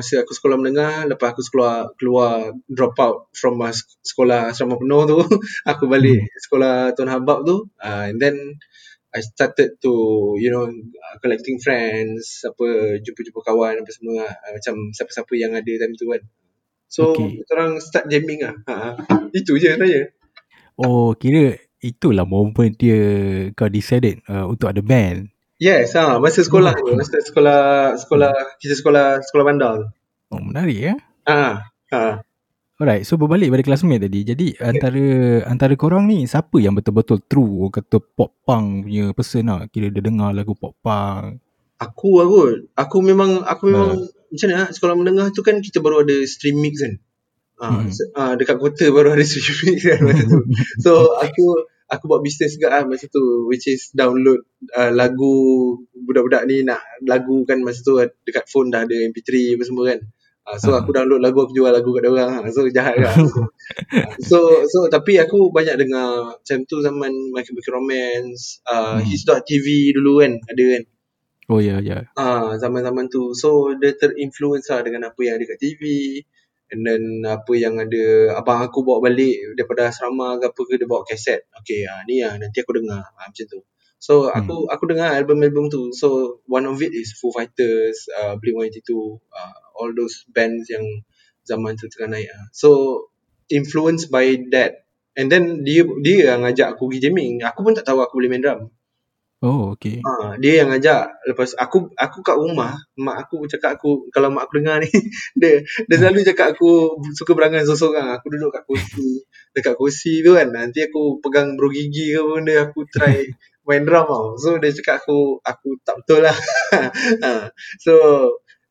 masa aku sekolah menengah lepas aku sekolah keluar drop out from uh, sekolah asrama penuh tu (laughs) aku balik sekolah Tuan Habab tu uh, and then I started to you know uh, collecting friends apa jumpa-jumpa kawan apa semua lah. Uh, macam siapa-siapa yang ada time tu kan so Okay. kita orang start jamming lah ha, itu je sebenarnya Oh, kira itulah moment dia kau decided uh, untuk ada band. Yes ha, masa sekolah tu masa sekolah sekolah kita sekolah sekolah bandar tu Oh, menarik ya. ha, ha. Alright, so berbalik pada classmate tadi. Jadi antara antara korang ni siapa yang betul-betul true orang kata pop punk punya person lah. Kira dia dengar lagu pop punk. aku aku aku memang aku memang Ha. macam mana ah, sekolah menengah tu kan kita baru ada stream mix kan Ah, Hmm. ah, dekat kota baru ada stream (laughs) mix kan masa tu. So aku aku buat bisnes juga lah masa tu which is download uh, lagu budak-budak ni nak lagu kan masa tu dekat phone dah ada MP3 apa semua kan. Uh, so Ah. aku download lagu aku jual lagu kat dia orang. Ha. So jahat kan. Ah, (laughs) so so tapi aku banyak dengar macam tu zaman My Chemical Romance, uh, Hmm. His.TV dulu kan ada kan. oh ya, ya. Ah, zaman-zaman tu. So dia terinfluence lah dengan apa yang ada kat TV. And then apa yang ada abang aku bawa balik daripada asrama ke apa ke dia bawa kaset. Okay, ah, ni lah nanti aku dengar. Ah, macam tu. So aku aku dengar album-album tu. So one of it is Foo Fighters, uh, Blink-182, uh, all those bands yang zaman tu tengah naik. ah. So influenced by that. And then dia dia yang ngajak aku pergi jamming. Aku pun tak tahu aku boleh main drum. Oh, okay. Ha, dia yang ajak lepas aku aku kat rumah mak aku cakap aku kalau mak aku dengar ni (laughs) dia dia selalu cakap aku suka berangan seorang-seorang aku duduk kat kursi dekat kursi tu kan. Nanti aku pegang bro gigi ke benda aku try (laughs) main drum tau so dia cakap aku aku tak betul lah. (laughs) Ha, so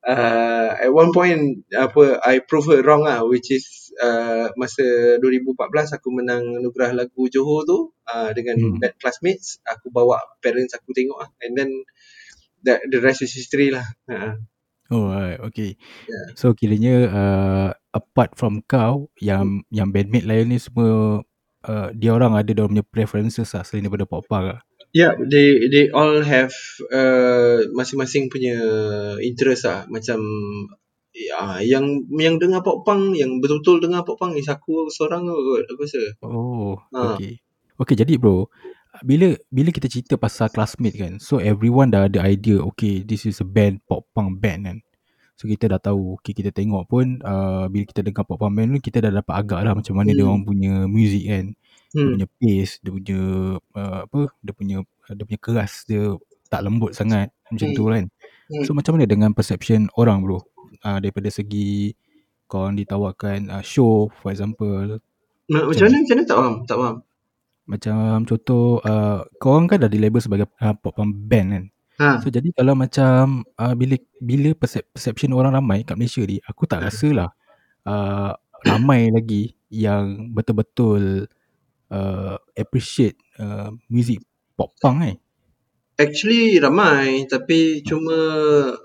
uh, at one point apa I prove her wrong lah which is uh, masa 2014 aku menang anugerah lagu Johor tu uh, dengan Hmm. bad classmates aku bawa parents aku tengok lah and then that the rest is history lah uh, Oh, right. Okay. Yeah. So kiranya uh, apart from kau yang yang bandmate lain ni semua uh, dia orang ada dia punya preferences lah selain daripada pop punk lah. Yeah, they they all have uh, masing-masing punya interest lah. Macam ya, yang yang dengar pop punk, yang betul-betul dengar pop punk is aku seorang kot aku rasa. Oh, Ha. okay. Okay, jadi bro, bila bila kita cerita pasal classmate kan, so everyone dah ada idea, okay, this is a band, pop punk band kan. So kita dah tahu, okay, kita tengok pun uh, bila kita dengar pop punk band ni, kita dah dapat agak lah macam mana Hmm. dia orang punya music kan. Dia Hmm. punya pace, dia punya uh, apa, dia punya dia punya keras dia tak lembut sangat macam Hmm. tu kan. Hmm. So macam mana dengan perception orang bro? Uh, daripada segi korang ditawarkan uh, show for example Ma- Macam mana? Macam mana tak faham? Tak faham. Macam contoh uh, korang kan dah di label sebagai uh, pop punk band kan. Ha. So jadi kalau macam uh, bila bila percep- perception orang ramai kat Malaysia ni, aku tak rasa lah uh, ramai (coughs) lagi yang betul-betul uh, appreciate uh, music pop punk eh. Actually ramai tapi cuma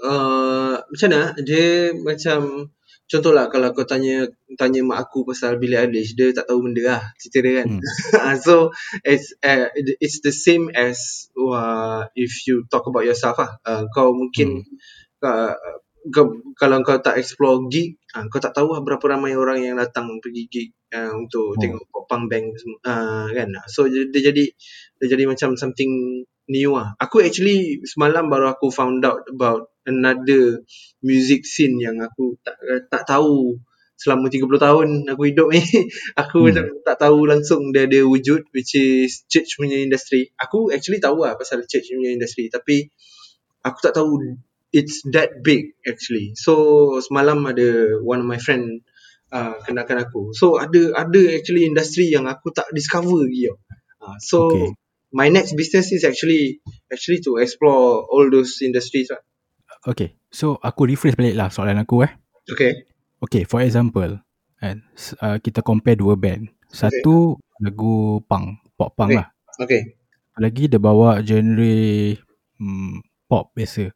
uh, macam mana dia macam contohlah kalau kau tanya tanya mak aku pasal Billie Eilish dia tak tahu benda lah cerita dia kan. Hmm. (laughs) so it's uh, it's the same as uh, if you talk about yourself lah. Uh, kau mungkin hmm. uh, kau, kalau kau tak explore gig uh, kau tak tahu lah berapa ramai orang yang datang pergi gig uh, untuk hmm. tengok pop punk band semua uh, kan. So dia, dia jadi dia jadi macam something new lah. Aku actually semalam baru aku found out about another music scene yang aku tak tak tahu selama 30 tahun aku hidup ni. (laughs) aku hmm. tak tahu langsung dia ada wujud which is church punya industry. Aku actually tahu lah pasal church punya industry tapi aku tak tahu it's that big actually. So semalam ada one of my friend uh, kenakan aku. So ada ada actually industry yang aku tak discover lagi. Uh, so okay my next business is actually actually to explore all those industries lah. Okay, so aku rephrase balik lah soalan aku eh. Okay. Okay, for example, kan, uh, kita compare dua band. Satu okay. lagu punk, pop punk okay. lah. Okay. Lagi dia bawa genre hmm, pop biasa.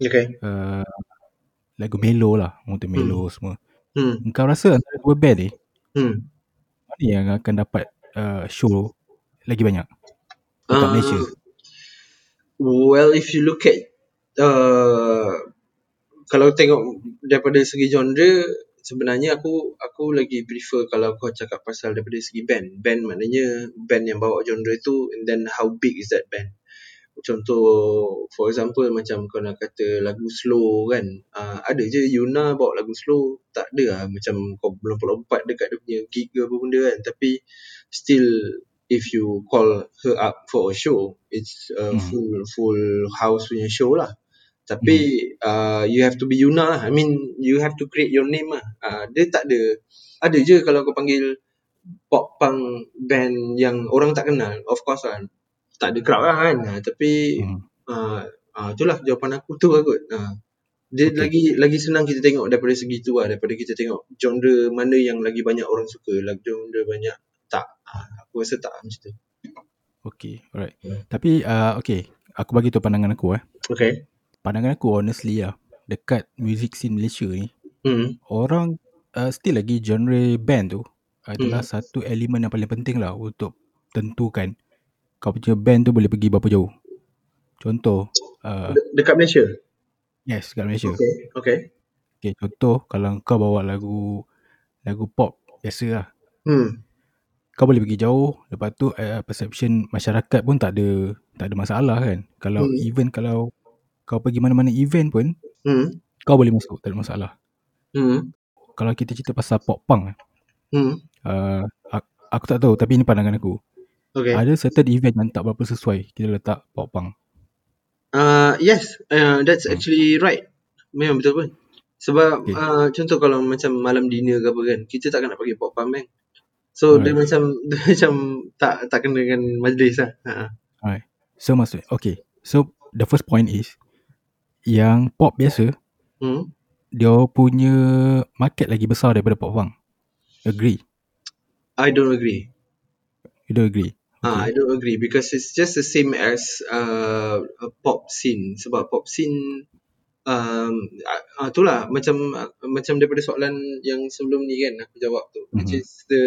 Okay. Uh, lagu melo lah, untuk melo hmm. semua. Hmm. Kau rasa antara dua band ni, hmm. mana yang akan dapat uh, show lagi banyak? Dekat uh, Malaysia? Well, if you look at uh, kalau tengok daripada segi genre, sebenarnya aku aku lagi prefer kalau kau cakap pasal daripada segi band. Band maknanya band yang bawa genre tu and then how big is that band. Contoh for example macam kau nak kata lagu slow kan. Uh, ada je Yuna bawa lagu slow. Tak ada lah macam kau belum lompat dekat dia punya gig ke apa benda kan. Tapi still if you call her up for a show it's a hmm. full full house punya show lah tapi hmm. uh, you have to be Yuna lah I mean you have to create your name lah uh, dia tak ada ada je kalau kau panggil pop punk band yang orang tak kenal of course lah tak ada crowd lah kan uh, tapi hmm. uh, uh, itulah jawapan aku tu lah kot uh, dia okay. lagi lagi senang kita tengok daripada segi tu lah daripada kita tengok genre mana yang lagi banyak orang suka lagi genre banyak tak aku rasa tak macam tu Okay, alright. Hmm. Tapi, uh, okay. Aku bagi tu pandangan aku eh. Okay. Pandangan aku honestly lah. Dekat music scene Malaysia ni. Hmm. Orang uh, still lagi genre band tu. Adalah hmm. satu elemen yang paling penting lah. Untuk tentukan. Kau punya band tu boleh pergi berapa jauh. Contoh. Uh, De- dekat Malaysia? Yes, dekat Malaysia. Okay. Okay. Okay, contoh. Kalau kau bawa lagu lagu pop biasa lah. Hmm kau boleh pergi jauh lepas tu uh, perception masyarakat pun tak ada tak ada masalah kan kalau hmm. even kalau kau pergi mana-mana event pun hmm. kau boleh masuk tak ada masalah hmm. kalau kita cerita pasal pop punk hmm. uh, aku, aku tak tahu tapi ini pandangan aku okay. ada certain event yang tak berapa sesuai kita letak pop punk uh, yes uh, that's hmm. actually right memang betul pun sebab okay. uh, contoh kalau macam malam dinner ke apa kan kita takkan nak pakai pop punk kan So Alright. dia macam (laughs) dia macam tak tak kena dengan majlis lah. Ha. Alright. So maksud okay. So the first point is yang pop biasa hmm? dia punya market lagi besar daripada pop punk. Agree? I don't agree. You don't agree? Okay. Ah, I don't agree because it's just the same as uh, a pop scene. Sebab pop scene um, uh, itulah macam uh, macam daripada soalan yang sebelum ni kan aku jawab tu mm-hmm. which is the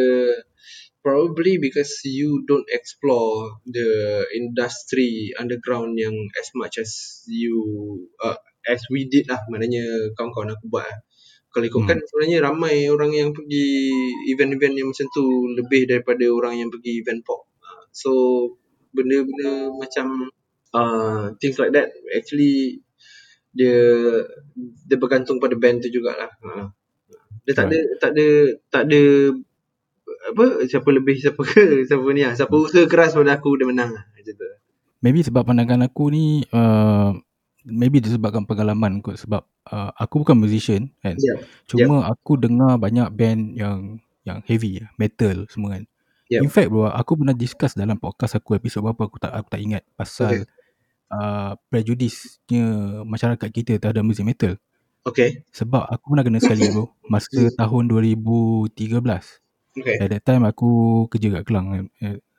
probably because you don't explore the industry underground yang as much as you uh, as we did lah maknanya kawan-kawan aku buat lah. kalau ikutkan mm. sebenarnya ramai orang yang pergi event-event yang macam tu lebih daripada orang yang pergi event pop uh, so benda-benda macam uh, things like that actually dia dia bergantung pada band tu jugalah. Ha. Dia tak ada tak ada tak ada apa siapa lebih siapa ke siapa ni ah siapa usaha keras pada aku dia menang lah macam tu. Maybe sebab pandangan aku ni uh, maybe disebabkan pengalaman kot sebab uh, aku bukan musician kan. Yeah. Cuma yeah. aku dengar banyak band yang yang heavy metal semua kan. Yeah. In fact bro aku pernah discuss dalam podcast aku episod berapa aku tak aku tak ingat pasal okay uh, prejudisnya masyarakat kita terhadap muzik metal. Okay. Sebab aku pernah kena sekali bro. Masa Hmm. (laughs) tahun 2013. Okay. At that time aku kerja kat Kelang.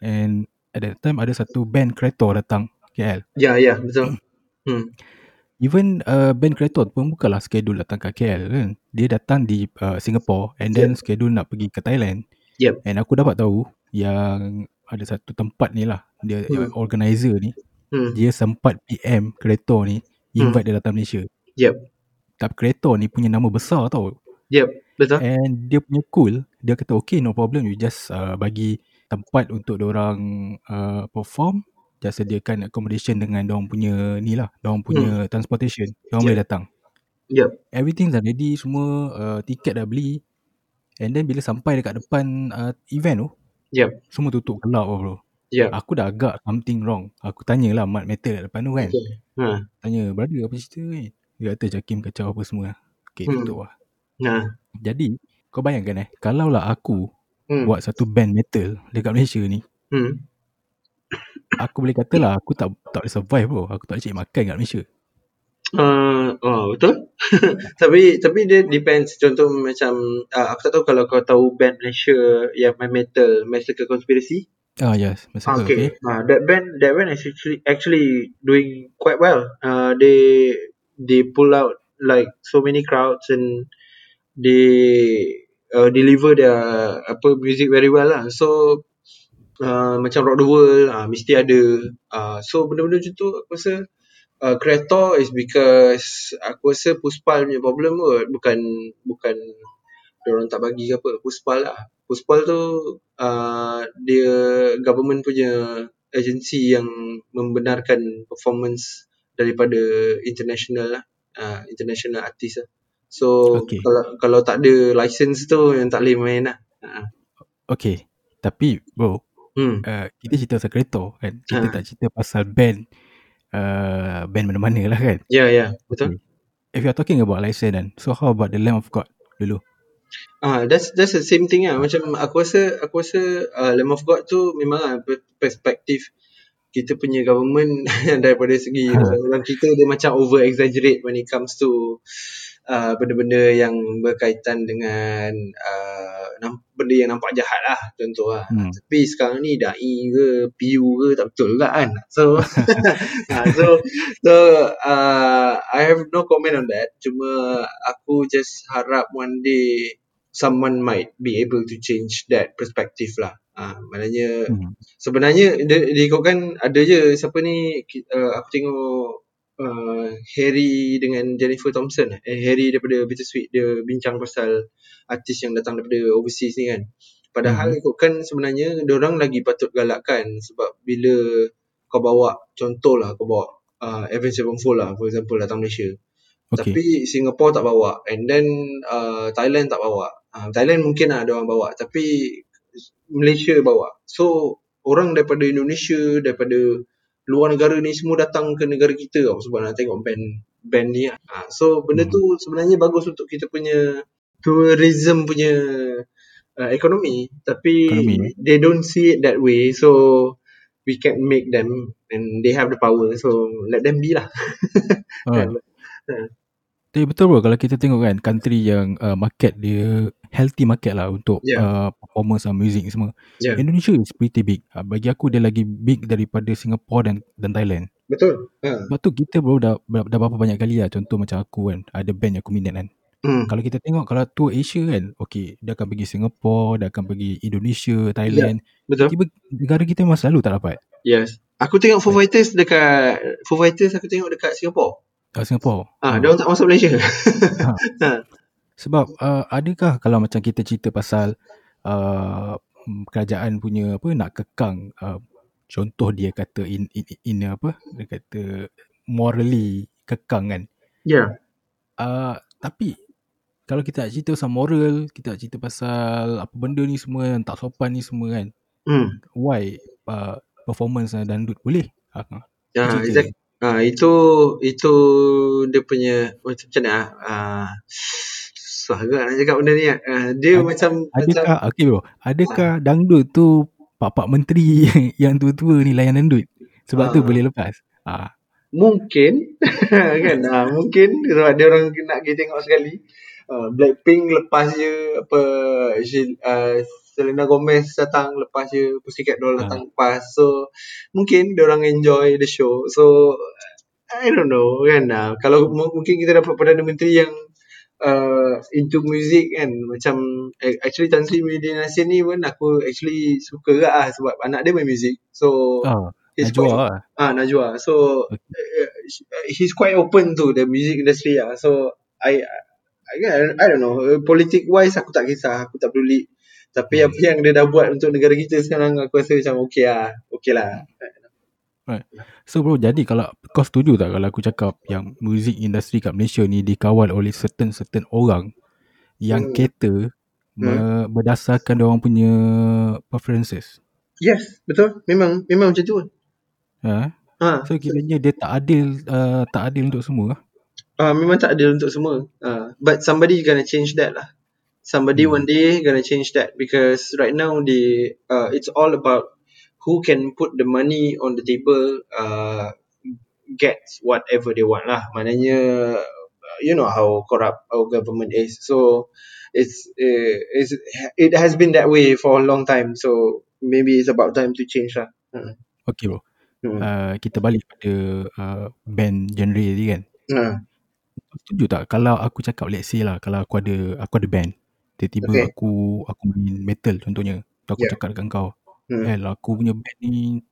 And- at that time ada satu band Kreator datang KL. Ya, ya, betul. Hmm. Even uh, band Kreator pun bukanlah schedule datang kat KL kan. Dia datang di uh, Singapore and then schedule nak pergi ke Thailand. Yep. And aku dapat tahu yang ada satu tempat ni lah. Dia Hmm. hmm. organizer ni. Hmm. Dia sempat PM Kreator ni invite dia datang Malaysia. Yep. Tapi Kreator ni punya nama besar tau. Yep. Betul. And dia punya cool. Dia kata okay no problem. You just uh, bagi tempat untuk orang uh, perform. Just sediakan accommodation dengan orang punya ni lah. Orang punya transportation. Orang Yeah. boleh datang. Yep. Everything dah ready semua. Uh, tiket dah beli. And then bila sampai dekat depan uh, event tu. Yep. Semua tutup gelap lah bro. Yep. Aku dah agak something wrong. Aku tanyalah mat metal kat depan tu kan. Okay. Ha. Tanya brother apa cerita ni. Dia kata Jakim kacau apa semua. Okay Hmm. tutup lah. Ha. Jadi kau bayangkan eh. Kalau lah aku Hmm. buat satu band metal dekat Malaysia ni. Hmm. Aku boleh kata lah aku tak tak boleh survive bro. Aku tak boleh cari makan kat Malaysia. Uh, oh, betul. (laughs) tapi tapi dia depends. Contoh macam uh, aku tak tahu kalau kau tahu band Malaysia yang main metal, Massacre Conspiracy. Ah yes. Masa okay. okay. Uh, that band that band is actually actually doing quite well. Uh, they they pull out like so many crowds and they uh, deliver their apa music very well lah. So uh, macam Rock the World uh, mesti ada. Uh, so benda-benda macam tu aku rasa uh, Creator is because aku rasa Puspal punya problem kot. Bukan bukan orang tak bagi ke apa. Puspal lah. Puspal tu uh, dia government punya agensi yang membenarkan performance daripada international lah. Uh, international artist lah. So Okay. kalau kalau tak ada license tu yang tak boleh main lah. Uh, Okay. Tapi bro. hmm. Uh, kita cerita pasal kereta kan. Kita Ha. tak cerita pasal band. Uh, band mana-mana lah kan. Ya, yeah, ya. Yeah, betul. If you are talking about license kan. So how about the Lamb of God dulu? Ah, that's that's the same thing lah. Macam aku rasa aku rasa uh, Lamb of God tu memang lah per- perspektif kita punya government (laughs) daripada segi Ha. orang kita dia macam over exaggerate when it comes to uh, benda-benda yang berkaitan dengan uh, benda yang nampak jahat lah contoh lah. Hmm. Tapi sekarang ni dai ke PU ke tak betul juga kan. (laughs) So (laughs) uh, so so uh, I have no comment on that. Cuma aku just harap one day someone might be able to change that perspective lah. Ah, uh, maknanya Hmm. sebenarnya dia, dia ikutkan ada je siapa ni uh, aku tengok uh, Harry dengan Jennifer Thompson eh Harry daripada Bittersweet dia bincang pasal artis yang datang daripada overseas ni kan padahal Mhm. ikutkan sebenarnya orang lagi patut galakkan sebab bila kau bawa contohlah kau bawa uh, Avenged Sevenfold lah for example datang Malaysia Okay. tapi Singapore tak bawa and then uh, Thailand tak bawa. Uh, Thailand mungkin lah ada orang bawa tapi Malaysia bawa. So orang daripada Indonesia, daripada luar negara ni semua datang ke negara kita tau sebab nak tengok band band ni lah. Uh, so benda Hmm. tu sebenarnya bagus untuk kita punya tourism punya uh, ekonomi tapi Ekonomi, eh? they don't see it that way so we can make them and they have the power so let them be lah. (laughs) Ah. Ha. Tapi betul bro kalau kita tengok kan country yang uh, market dia healthy market lah untuk Yeah. uh, performance dan music semua. Yeah. Indonesia is pretty big. Uh, bagi aku dia lagi big daripada Singapore dan dan Thailand. Betul. Ha. Sebab tu kita bro dah, dah berapa banyak kali lah contoh macam aku kan ada band yang aku minat kan. Hmm. Kalau kita tengok kalau tour Asia kan okay dia akan pergi Singapore, dia akan pergi Indonesia, Thailand. Betul. Tiba negara kita memang selalu tak dapat. Yes. Aku tengok Foo Fighters dekat Foo Fighters aku tengok dekat Singapore. Kat Singapore. Ah, dia orang tak masuk Malaysia. (laughs) Sebab uh, adakah kalau macam kita cerita pasal uh, kerajaan punya apa nak kekang uh, contoh dia kata in, in, in apa dia kata morally kekang kan. Ya. Uh, tapi kalau kita nak cerita pasal moral, kita nak cerita pasal apa benda ni semua yang tak sopan ni semua kan. Hmm. Why uh, performance uh, dangdut boleh? Uh, Ya, cerita exact. Ah, itu itu dia punya macam macam mana ah? Ah, susah juga nak cakap benda ni. Ah, dia Ad- macam macam Adakah okay bro, adakah dangdut tu pak-pak menteri (laughs) yang tua-tua ni layan dangdut? Sebab tu Ah. boleh lepas. Ah, Mungkin (laughs) kan ha, mungkin sebab dia orang nak pergi tengok sekali. Uh, Blackpink lepas je apa uh, Selena Gomez datang lepas je Pussycat Dolls datang lepas. So mungkin dia orang enjoy the show. So I don't know kan. Uh, kalau mungkin kita dapat Perdana Menteri yang uh, into music kan macam actually Tan Sri Muhyiddin Yassin ni pun aku actually suka juga lah sebab anak dia main music. So he's Najwa quite, lah. ah Najwa. So Okay. uh, he's quite open to the music industry ah. So I I, I don't know uh, politik wise aku tak kisah, aku tak peduli. Tapi Hmm. apa yang dia dah buat untuk negara kita sekarang aku rasa macam okey lah. Okey lah. So bro, jadi kalau kau setuju tak kalau aku cakap yang music industry kat Malaysia ni dikawal oleh certain-certain orang yang Hmm. cater me- berdasarkan dia orang punya preferences. Yes, betul. Memang memang macam tu. Ha? Ha. So kiranya dia tak adil uh, tak adil untuk semua. Uh, memang tak adil untuk semua. Uh, but somebody gonna change that lah. Somebody Hmm. one day gonna change that because right now the uh, it's all about who can put the money on the table uh, gets whatever they want lah. Maknanya uh, you know how corrupt our government is. So it's uh, it's it has been that way for a long time. So maybe it's about time to change lah. Hmm. Okay bro. Hmm. Uh, kita balik pada uh, band genre tadi kan. Hmm. Setuju tak kalau aku cakap let's say lah kalau aku ada aku ada band tiba-tiba Okay. aku aku main metal contohnya. Aku Yeah. cakap dengan kau, Hmm. "Eh, aku punya band ni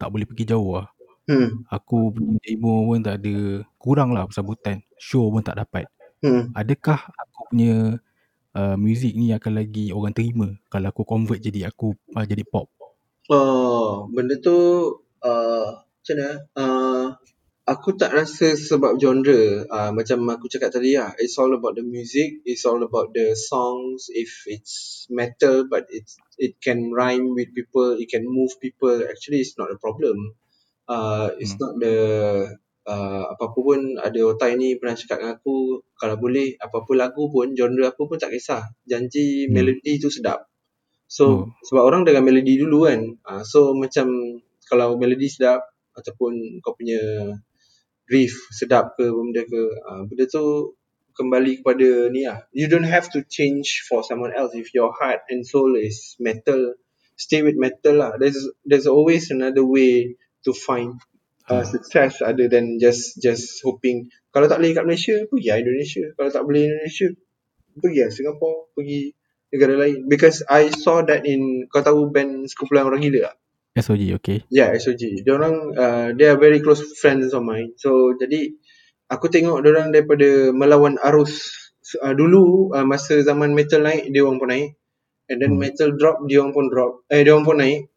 tak boleh pergi jauh lah. Hmm. Aku punya demo pun tak ada kurang lah sambutan. Show pun tak dapat. Hmm. Adakah aku punya uh, music ni akan lagi orang terima kalau aku convert jadi aku uh, jadi pop?" Oh, benda tu uh, macam mana? Uh, aku tak rasa sebab genre. Uh, macam aku cakap tadi lah. It's all about the music. It's all about the songs. If it's metal but it's it can rhyme with people, it can move people. Actually, it's not a problem. Uh, it's Hmm. not the uh, apa-apa pun ada otai ni pernah cakap dengan aku kalau boleh apa-apa lagu pun genre apa pun tak kisah janji Hmm. melodi tu sedap So Oh. sebab orang dengan melodi dulu kan. Uh, so macam kalau melodi sedap ataupun kau punya riff sedap ke benda ke uh, benda tu kembali kepada ni lah. You don't have to change for someone else if your heart and soul is metal. Stay with metal lah. There's there's always another way to find uh, Ha. success other than just just hoping. Kalau tak boleh kat Malaysia, pergi lah Indonesia. Kalau tak boleh Indonesia, pergi lah Singapore, pergi negara lain. Because I saw that in, kau tahu band Sekumpulan Orang Gila tak? SOG, okay. Yeah, SOG. Dia orang, uh, they are very close friends of mine. So, jadi aku tengok dia orang daripada melawan arus. Uh, dulu, uh, masa zaman metal naik, dia orang pun naik. And then Hmm. metal drop, dia orang pun drop. Eh, dia orang pun naik.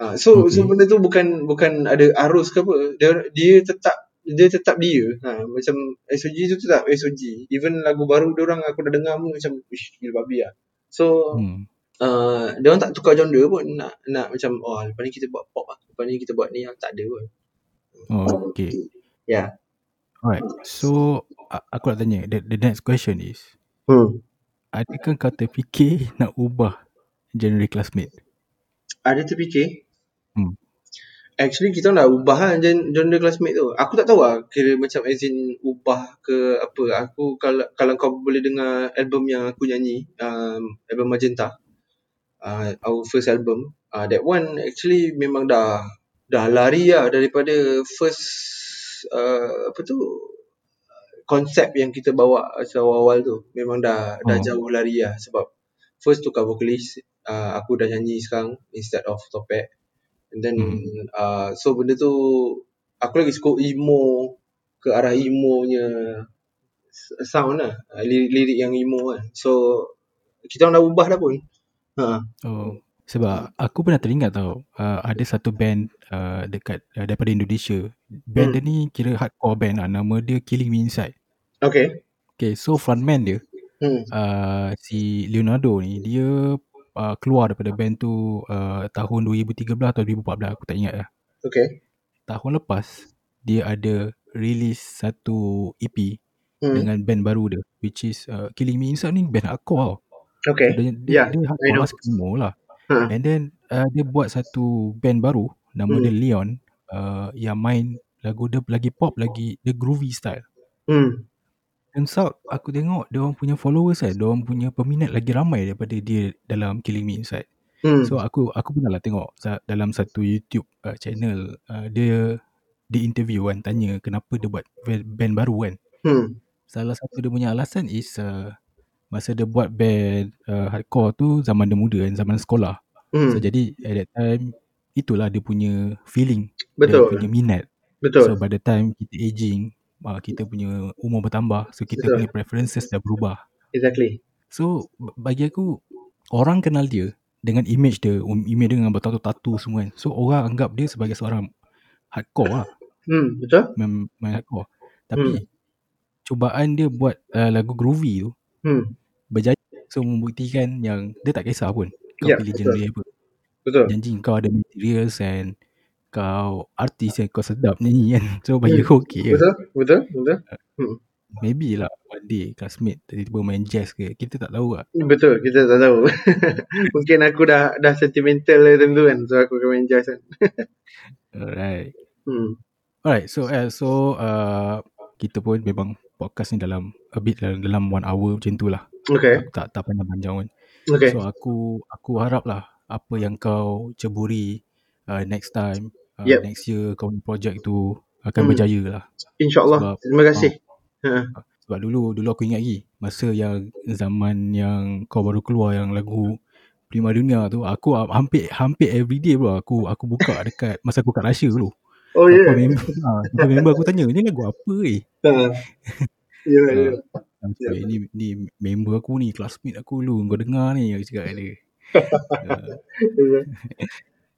Uh, so, so Okay. benda tu bukan bukan ada arus ke apa. Dia, dia tetap dia tetap dia. Ha, macam SOG tu tetap SOG. Even lagu baru dia orang aku dah dengar pun macam ish gila babi lah. So Hmm. Uh, dia orang tak tukar genre pun nak nak macam oh lepas ni kita buat pop lah. Lepas ni kita buat ni lah. Tak ada pun. Oh, okay. Yeah. Alright. So, aku nak tanya. The, the next question is, Hmm. adakah kau terfikir nak ubah genre classmate? Ada terfikir? Hmm. Actually kita nak ubah lah gen- genre classmate tu. Aku tak tahu lah kira macam as in ubah ke apa. Aku kalau kalau kau boleh dengar album yang aku nyanyi, um, album Magenta, uh, our first album, uh, that one actually memang dah dah lari lah daripada first uh, apa tu konsep yang kita bawa awal-awal tu. Memang dah dah Oh. jauh lari lah sebab first tukar vokalis, uh, aku dah nyanyi sekarang instead of Topek. And then Hmm. uh, so benda tu aku lagi suka emo ke arah emo-nya sound lah. Uh, lirik-lirik yang emo kan. So kita orang dah ubah dah pun. Ha. Oh. Sebab aku pernah teringat tau uh, ada satu band uh, dekat uh, daripada Indonesia. Band Hmm. dia ni kira hardcore band lah. Nama dia Killing Me Inside. Okay. Okay, so frontman dia Hmm. uh, si Leonardo ni dia uh, keluar daripada band tu uh, tahun 2013 atau 2014 aku tak ingat lah. Okay. Tahun lepas dia ada release satu EP Hmm. dengan band baru dia which is uh, Killing Me Inside ni band hardcore tau. Okay. dia dia, Yeah, dia I hardcore know. lah screamo lah. Ha. And then uh, dia buat satu band baru nama Hmm. dia Leon uh, yang main Lagu dia lagi pop lagi Dia groovy style Hmm. Turns out aku tengok dia orang punya followers kan, dia orang punya peminat lagi ramai daripada dia dalam Killing Me Inside. Hmm. So aku aku pernah lah tengok dalam satu YouTube uh, channel uh, dia dia interview kan tanya kenapa dia buat band, band baru kan. Hmm. Salah satu dia punya alasan is uh, masa dia buat band uh, hardcore tu zaman dia muda kan, zaman sekolah. Hmm. So jadi at that time itulah dia punya feeling, Betul. dia punya minat. Betul. So by the time kita aging, uh, kita punya umur bertambah, so kita Betul. punya preferences dah berubah. exactly. So bagi aku orang kenal dia dengan image dia, um, image dia dengan bertatu-tatu semua kan. So orang anggap dia sebagai seorang hardcore lah, Hmm. Betul. main, main hardcore. Tapi cubaan dia buat uh, lagu groovy tu Hmm. So membuktikan yang dia tak kisah pun kau Ya, pilih betul. genre apa. Betul. Janji kau ada materials and kau artis yang kau sedap nyanyi kan. (laughs) So bagi Hmm. aku okey je. Betul. Betul. Betul. Maybe lah one day classmate tiba-tiba main jazz ke. Kita tak tahu lah. Betul. Kita tak tahu. (laughs) Mungkin aku dah dah sentimental lah time tu kan. So aku akan main jazz kan. (laughs) Alright. Hmm. Alright, so uh, so uh, kita pun memang podcast ni dalam a bit dalam, dalam one hour macam tu lah. Okay. Aku tak tak panjang-panjang pun. Okay. So aku aku harap lah apa yang kau ceburi uh, next time, uh, Yep. next year kau punya project tu akan Hmm. berjaya lah. InsyaAllah. Terima kasih. Ha. Sebab dulu dulu aku ingat lagi masa yang zaman yang kau baru keluar yang lagu Prima Dunia tu aku ha- hampir hampir everyday bro aku aku buka dekat masa aku kat Russia dulu. Oh ya. Yeah. member ha, sampai member aku tanya ni lagu apa eh? Ha. Ya. Ya. Sampai Ya. ni ni member aku ni classmate aku dulu kau dengar ni aku cakap dia. Uh, (laughs)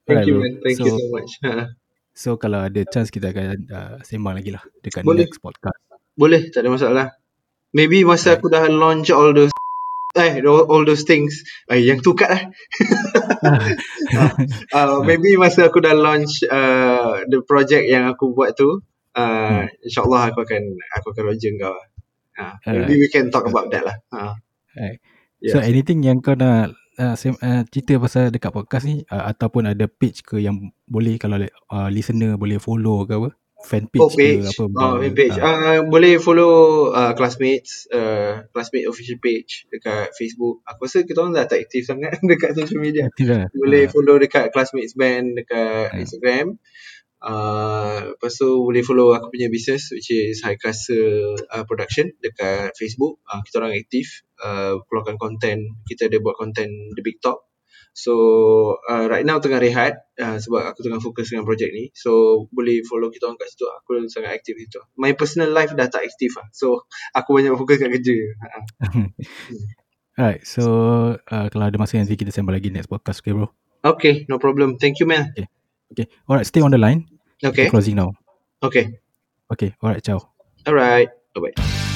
Thank you man. Thank so, you so much. Ha. So kalau ada chance kita akan uh, sembang lagi lah dekat Boleh. next podcast. Boleh. Tak ada masalah. Maybe masa Right. aku dah launch all those eh all, all those things. Eh, yang tu kat lah. Uh, (laughs) maybe masa aku dah launch uh, the project yang aku buat tu uh, insyaallah aku akan aku akan roger kau. Lah. uh, maybe we can talk about that lah. Uh, Right. So anything yang kau nak uh, sem- uh, cerita pasal dekat podcast ni uh, ataupun ada page ke yang boleh kalau uh, listener boleh follow ke apa? Fan page, oh page ke apa? oh fan page Ah, uh, boleh follow uh, classmates uh, classmate official page dekat Facebook aku rasa kita orang dah tak aktif sangat (laughs) dekat social media aktif lah. boleh Ah, follow dekat classmates band dekat Hmm. Instagram Uh, lepas tu boleh follow aku punya business which is High Castle uh, Production dekat Facebook. Uh, kita orang aktif uh, keluarkan konten. Kita ada buat konten The Big Talk. So uh, right now tengah rehat uh, sebab aku tengah fokus dengan projek ni. So boleh follow kita orang kat situ. Aku sangat aktif situ. My personal life dah tak aktif lah. So aku banyak fokus kat kerja. (laughs) Alright, so uh, kalau ada masa nanti kita sembang lagi next podcast, okay bro? Okay, no problem. Thank you man. Okay, alright, stay on the line. Okay. Kita closing now. Okay. Okay, alright, ciao. Alright. Bye bye.